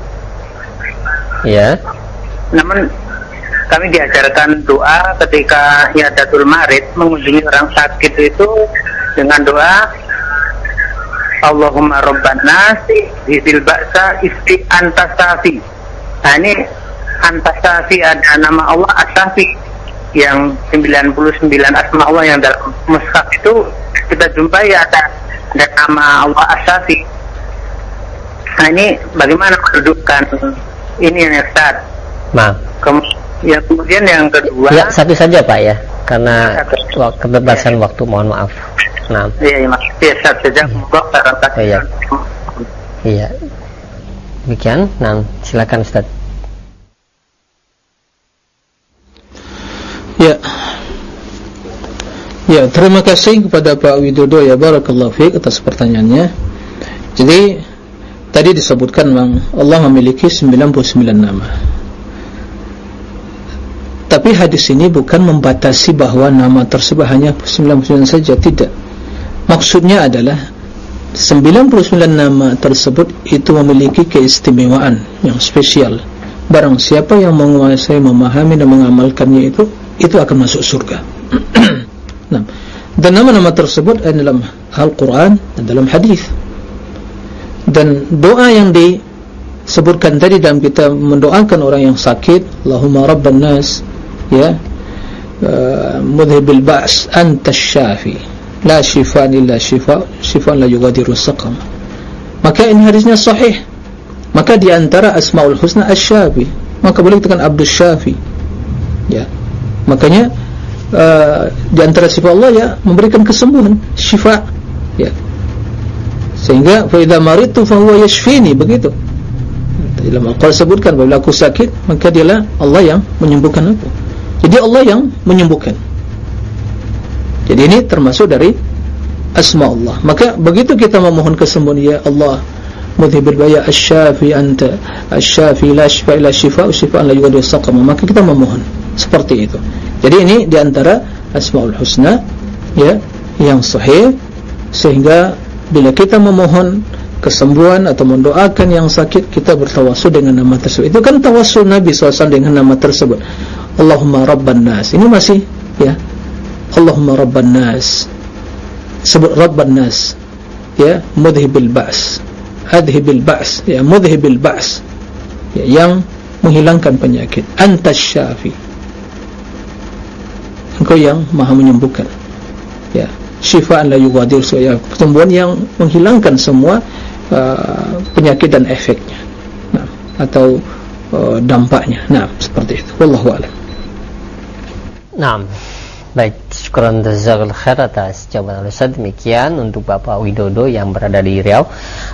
Ya. Namun kami diajarkan doa ketika Yadatul Marid mengunjungi orang sakit itu dengan doa Allahumma Rabbana Hizil Ba'sa Isti Antasafi Nah ini Antasafi ada nama Allah Asafi yang 99 asma Allah yang dalam mushaf itu kita jumpai ada dan nama Allah Asyafi. Nah ini bagaimana kedudukan ini yang Ustaz? Maaf. Kem yang kemudian yang kedua. Ya satu saja Pak ya, karena wak kebebasan ya. waktu mohon maaf. Nah. Iya, iya maksudnya satu saja. Oh, Iya. Iya. Demikian. Nah, silakan Ustaz. Ya. Ya, terima kasih kepada Pak Widodo ya barakallahu fiik atas pertanyaannya. Jadi tadi disebutkan Bang, Allah memiliki 99 nama. Tapi hadis ini bukan membatasi bahawa nama tersebut hanya 99 saja, tidak. Maksudnya adalah 99 nama tersebut itu memiliki keistimewaan yang spesial. Barang siapa yang menguasai, memahami dan mengamalkannya itu, itu akan masuk surga. Dan nama-nama tersebut ada dalam Al-Quran dan dalam hadis. Dan doa yang disebutkan tadi dalam kita mendoakan orang yang sakit, Allahumma Rabban Nas, ya, uh, mudhibil ba's anta syafi, la shifa illa shifa, shifa la yugadiru saqam. Maka ini hadisnya sahih. Maka di antara Asmaul Husna Asy-Syafi, maka boleh dikatakan Abdul Syafi. Ya. Makanya uh, di antara sifat Allah ya memberikan kesembuhan syifa ya. Sehingga fa idza maridtu fa huwa yashfini begitu. Dalam Al-Quran sebutkan bila aku sakit maka dialah Allah yang menyembuhkan aku. Jadi Allah yang menyembuhkan. Jadi ini termasuk dari asma Allah. Maka begitu kita memohon kesembuhan ya Allah mudhibir baya asyafi anta asyafi la shifa ila shifa shifa la yugadu saqama. Maka kita memohon seperti itu jadi ini diantara Asmaul Husna ya yang sahih sehingga bila kita memohon kesembuhan atau mendoakan yang sakit kita bertawasul dengan nama tersebut. Itu kan tawasul Nabi SAW dengan nama tersebut. Allahumma Rabban Nas. Ini masih ya. Allahumma Rabban Nas. Sebut Rabban Nas. Ya, mudhibil ba's. Adhibil ba's. Ya, mudhibil ba's. Ya, yang menghilangkan penyakit. Antas syafi engkau yang maha menyembuhkan. Ya. Syifaan la yugadir ya kesembuhan yang menghilangkan semua uh, penyakit dan efeknya. Nah, atau uh, dampaknya. Nah seperti itu. Wallahu alam. Nah baik syukuran jazakallahu khair atas jawaban Ustaz. Demikian untuk Bapak Widodo yang berada di Riau.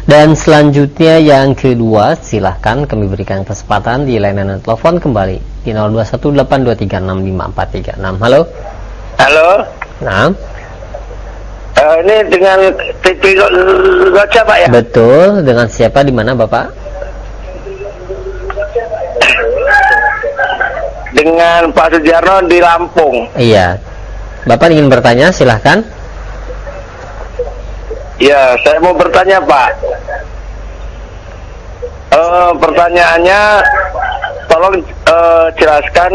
Dan selanjutnya yang kedua silahkan kami berikan kesempatan di layanan telepon kembali di 0218236543 halo? Halo? Nah uh, ini dengan TV Goca Pak ya? Betul. Dengan siapa di mana Bapak? Dengan Pak Sujarno di Lampung. Iya Bapak ingin bertanya silahkan. Ya saya mau bertanya Pak. Uh, Pertanyaannya Tolong uh, jelaskan.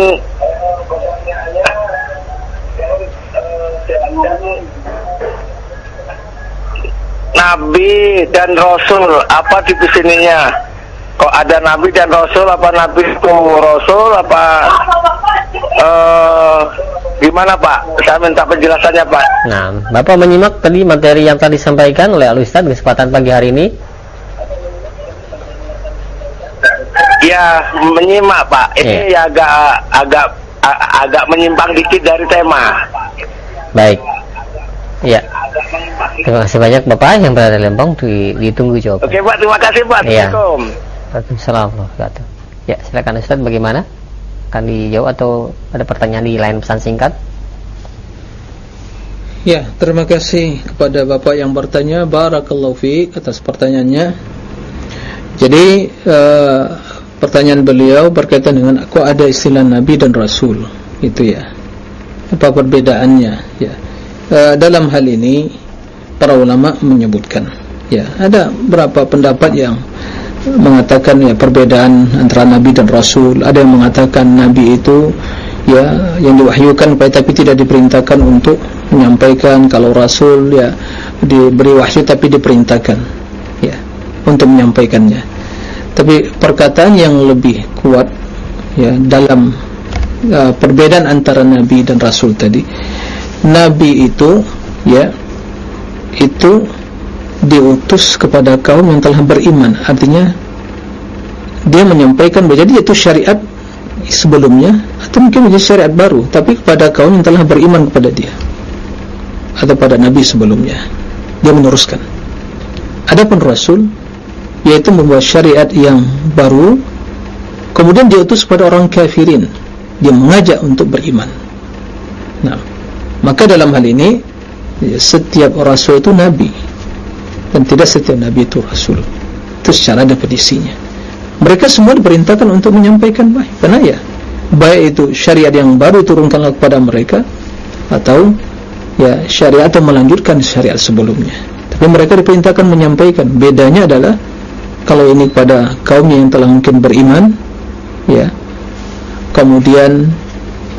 Nabi dan Rasul Apa divisinya Kok ada Nabi dan Rasul Apa Nabi itu Rasul Apa uh, Gimana Pak? Saya minta penjelasannya Pak. Nah, Bapak menyimak tadi materi yang tadi disampaikan oleh Al Ustaz di kesempatan pagi hari ini. Ya, menyimak Pak. Ini ya. agak agak agak menyimpang dikit dari tema. Baik. Ya. Terima kasih banyak Bapak yang berada di Lembang di, ditunggu jawab. Oke Pak, terima kasih Pak. Ya. Waalaikumsalam. Ya, silakan Ustaz bagaimana? akan dijawab atau ada pertanyaan di lain pesan singkat? Ya, terima kasih kepada Bapak yang bertanya. Barakallahu fiqh atas pertanyaannya. Jadi uh, Pertanyaan beliau berkaitan dengan Aku ada istilah Nabi dan Rasul? Itu ya. Apa perbedaannya? Ya. uh, Dalam hal ini Para ulama menyebutkan. Ya, ada berapa pendapat yang mengatakan ya perbedaan antara nabi dan rasul. Ada yang mengatakan nabi itu ya yang diwahyukan tapi tidak diperintahkan untuk menyampaikan. Kalau rasul ya diberi wahyu tapi diperintahkan ya untuk menyampaikannya. Tapi perkataan yang lebih kuat ya dalam uh, perbedaan antara nabi dan rasul tadi nabi itu ya itu diutus kepada kaum yang telah beriman. Artinya dia menyampaikan jadi itu syariat sebelumnya atau mungkin menjadi syariat baru tapi kepada kaum yang telah beriman kepada dia atau pada nabi sebelumnya. Dia meneruskan. Adapun rasul yaitu membuat syariat yang baru kemudian diutus kepada orang kafirin. Dia mengajak untuk beriman. Nah maka dalam hal ini setiap rasul itu nabi dan tidak setiap nabi itu rasul. Itu secara definisinya. Mereka semua diperintahkan untuk menyampaikan baik. Karena ya baik itu syariat yang baru turunkan kepada mereka atau ya syariat atau melanjutkan syariat sebelumnya. Tapi mereka diperintahkan menyampaikan. Bedanya adalah kalau ini pada kaum yang telah mungkin beriman ya kemudian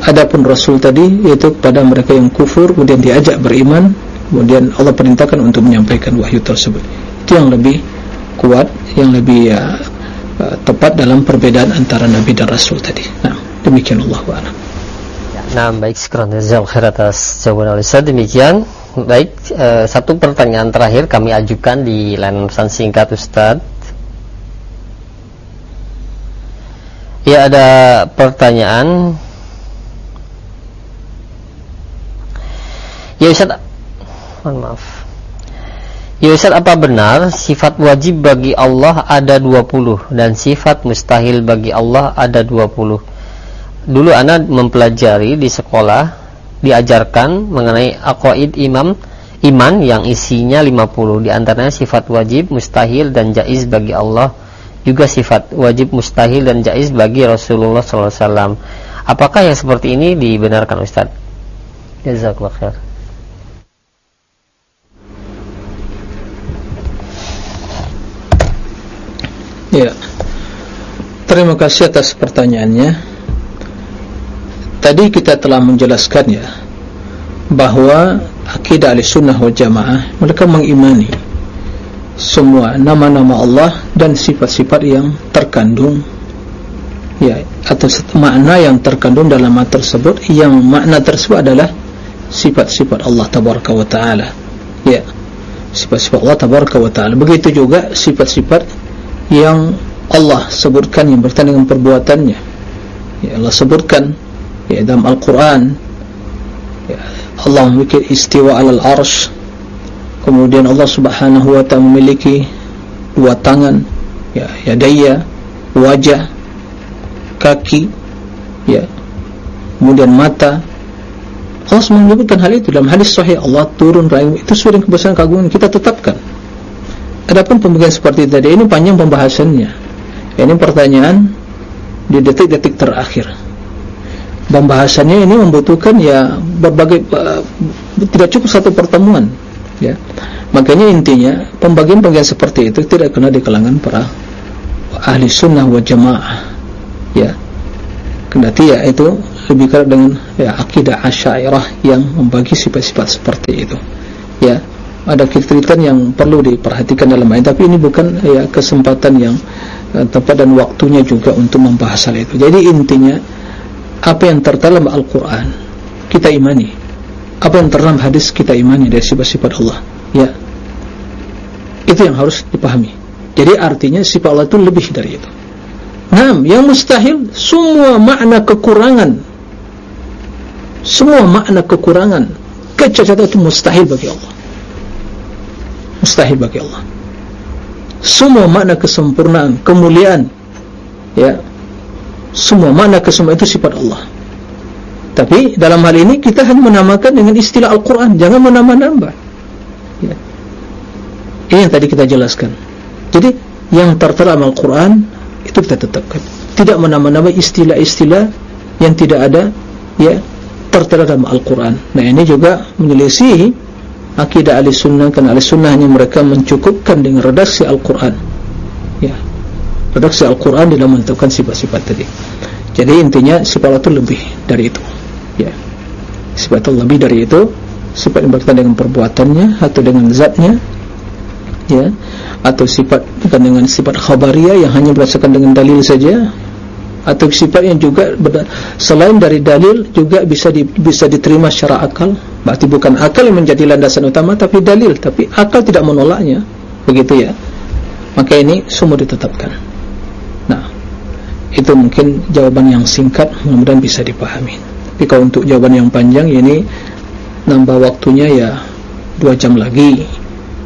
adapun rasul tadi yaitu kepada mereka yang kufur kemudian diajak beriman kemudian Allah perintahkan untuk menyampaikan wahyu tersebut. Itu yang lebih kuat yang lebih ya, uh, tepat dalam perbedaan antara nabi dan rasul tadi. Nah demikian Allah wa'ala nah baik sekarang khair atas jawaban Alisa demikian baik uh, satu pertanyaan terakhir kami ajukan di lain pesan singkat Ustaz. Ya ada pertanyaan. Ya Ustaz mohon maaf. Ya Ustaz apa benar sifat wajib bagi Allah ada 20 dan sifat mustahil bagi Allah ada 20 Dulu anak mempelajari di sekolah diajarkan mengenai aqwaid imam iman yang isinya 50 di antaranya sifat wajib mustahil dan jaiz bagi Allah. Juga sifat wajib mustahil dan jaiz bagi Rasulullah SAW apakah yang seperti ini dibenarkan Ustaz? Jazakallah khair Ya. Terima kasih atas pertanyaannya. Tadi kita telah menjelaskan ya bahwa akidah Ahlussunnah wal Jamaah mereka mengimani semua nama-nama Allah dan sifat-sifat yang terkandung ya atau makna yang terkandung dalam makna tersebut yang makna tersebut adalah sifat-sifat Allah tabaraka wa taala. Ya. Sifat-sifat Allah tabaraka wa taala. Begitu juga sifat-sifat yang Allah sebutkan yang berkaitan dengan perbuatannya. Ya Allah sebutkan ya dalam Al-Quran ya, Allah memiliki istiwa alal arsh. Kemudian Allah subhanahu wa ta'ala memiliki dua tangan ya, ya daya wajah kaki ya kemudian mata. Allah menyebutkan hal itu. Dalam hadis sahih Allah turun rahim itu dengan kebesaran kagungan kita tetapkan Adapun pembagian seperti tadi ini panjang pembahasannya. Ini pertanyaan di detik-detik terakhir. Pembahasannya ini membutuhkan ya berbagai uh, tidak cukup satu pertemuan, ya. Makanya intinya pembagian-pembagian seperti itu tidak kena di kalangan para ahli sunnah wa jamaah, ya. Kendati ya itu lebih kerap dengan ya, akidah asyairah yang membagi sifat-sifat seperti itu, ya ada kriteria yang perlu diperhatikan dalam ayat tapi ini bukan ya kesempatan yang uh, tepat dan waktunya juga untuk membahas hal itu. Jadi intinya apa yang terdalam Al-Quran kita imani. Apa yang terdalam hadis kita imani dari sifat-sifat Allah. Ya. Itu yang harus dipahami. Jadi artinya sifat Allah itu lebih dari itu. Nah yang mustahil semua makna kekurangan. Semua makna kekurangan kecacatan itu mustahil bagi Allah mustahil bagi Allah. Semua makna kesempurnaan kemuliaan ya semua makna kesempurnaan itu sifat Allah. Tapi dalam hal ini kita hanya menamakan dengan istilah Al-Quran jangan menambah-nambah. Ya. ini yang tadi kita jelaskan. Jadi yang tertera Al-Quran itu kita tetapkan. Tidak menambah-nambah istilah-istilah yang tidak ada ya tertera dalam Al-Quran. Nah ini juga menyelesaikan akidah ahli sunnah karena ahli sunnah hanya mereka mencukupkan dengan redaksi Al-Quran. Ya. Redaksi Al-Quran dalam menentukan sifat-sifat tadi. Jadi intinya sifat Allah itu lebih dari itu. Ya. Sifat Allah lebih dari itu. Sifat yang berkaitan dengan perbuatannya atau dengan zatnya. Ya. Atau sifat dengan sifat khabariyah yang hanya berdasarkan dengan dalil saja atau sifat yang juga selain dari dalil juga bisa di, bisa diterima secara akal. Berarti bukan akal yang menjadi landasan utama tapi dalil. Tapi akal tidak menolaknya. Begitu ya. Maka ini semua ditetapkan. Nah itu mungkin jawaban yang singkat. Mudah-mudahan bisa dipahami. Tapi kalau untuk jawaban yang panjang ini nambah waktunya ya dua jam lagi.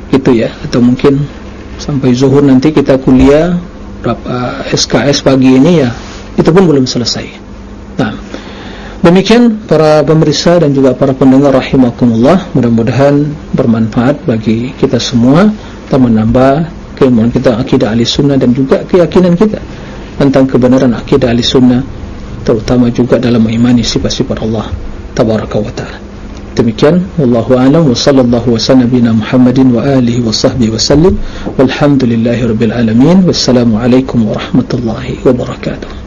Gitu ya. Atau mungkin sampai zuhur nanti kita kuliah berapa SKS pagi ini ya itu pun belum selesai. Nah demikian para pemeriksa dan juga para pendengar rahimakumullah. Mudah-mudahan bermanfaat bagi kita semua kita menambah keilmuan kita akidah ahli sunnah dan juga keyakinan kita tentang kebenaran akidah ahli sunnah terutama juga dalam mengimani sifat-sifat Allah tabaraka wa ta'ala. Demikian wallahu alam wa sallallahu wa sallam muhammadin wa alihi wa sahbihi wa sallim. Walhamdulillahi rabbil alamin. Wassalamu alaikum warahmatullahi wabarakatuh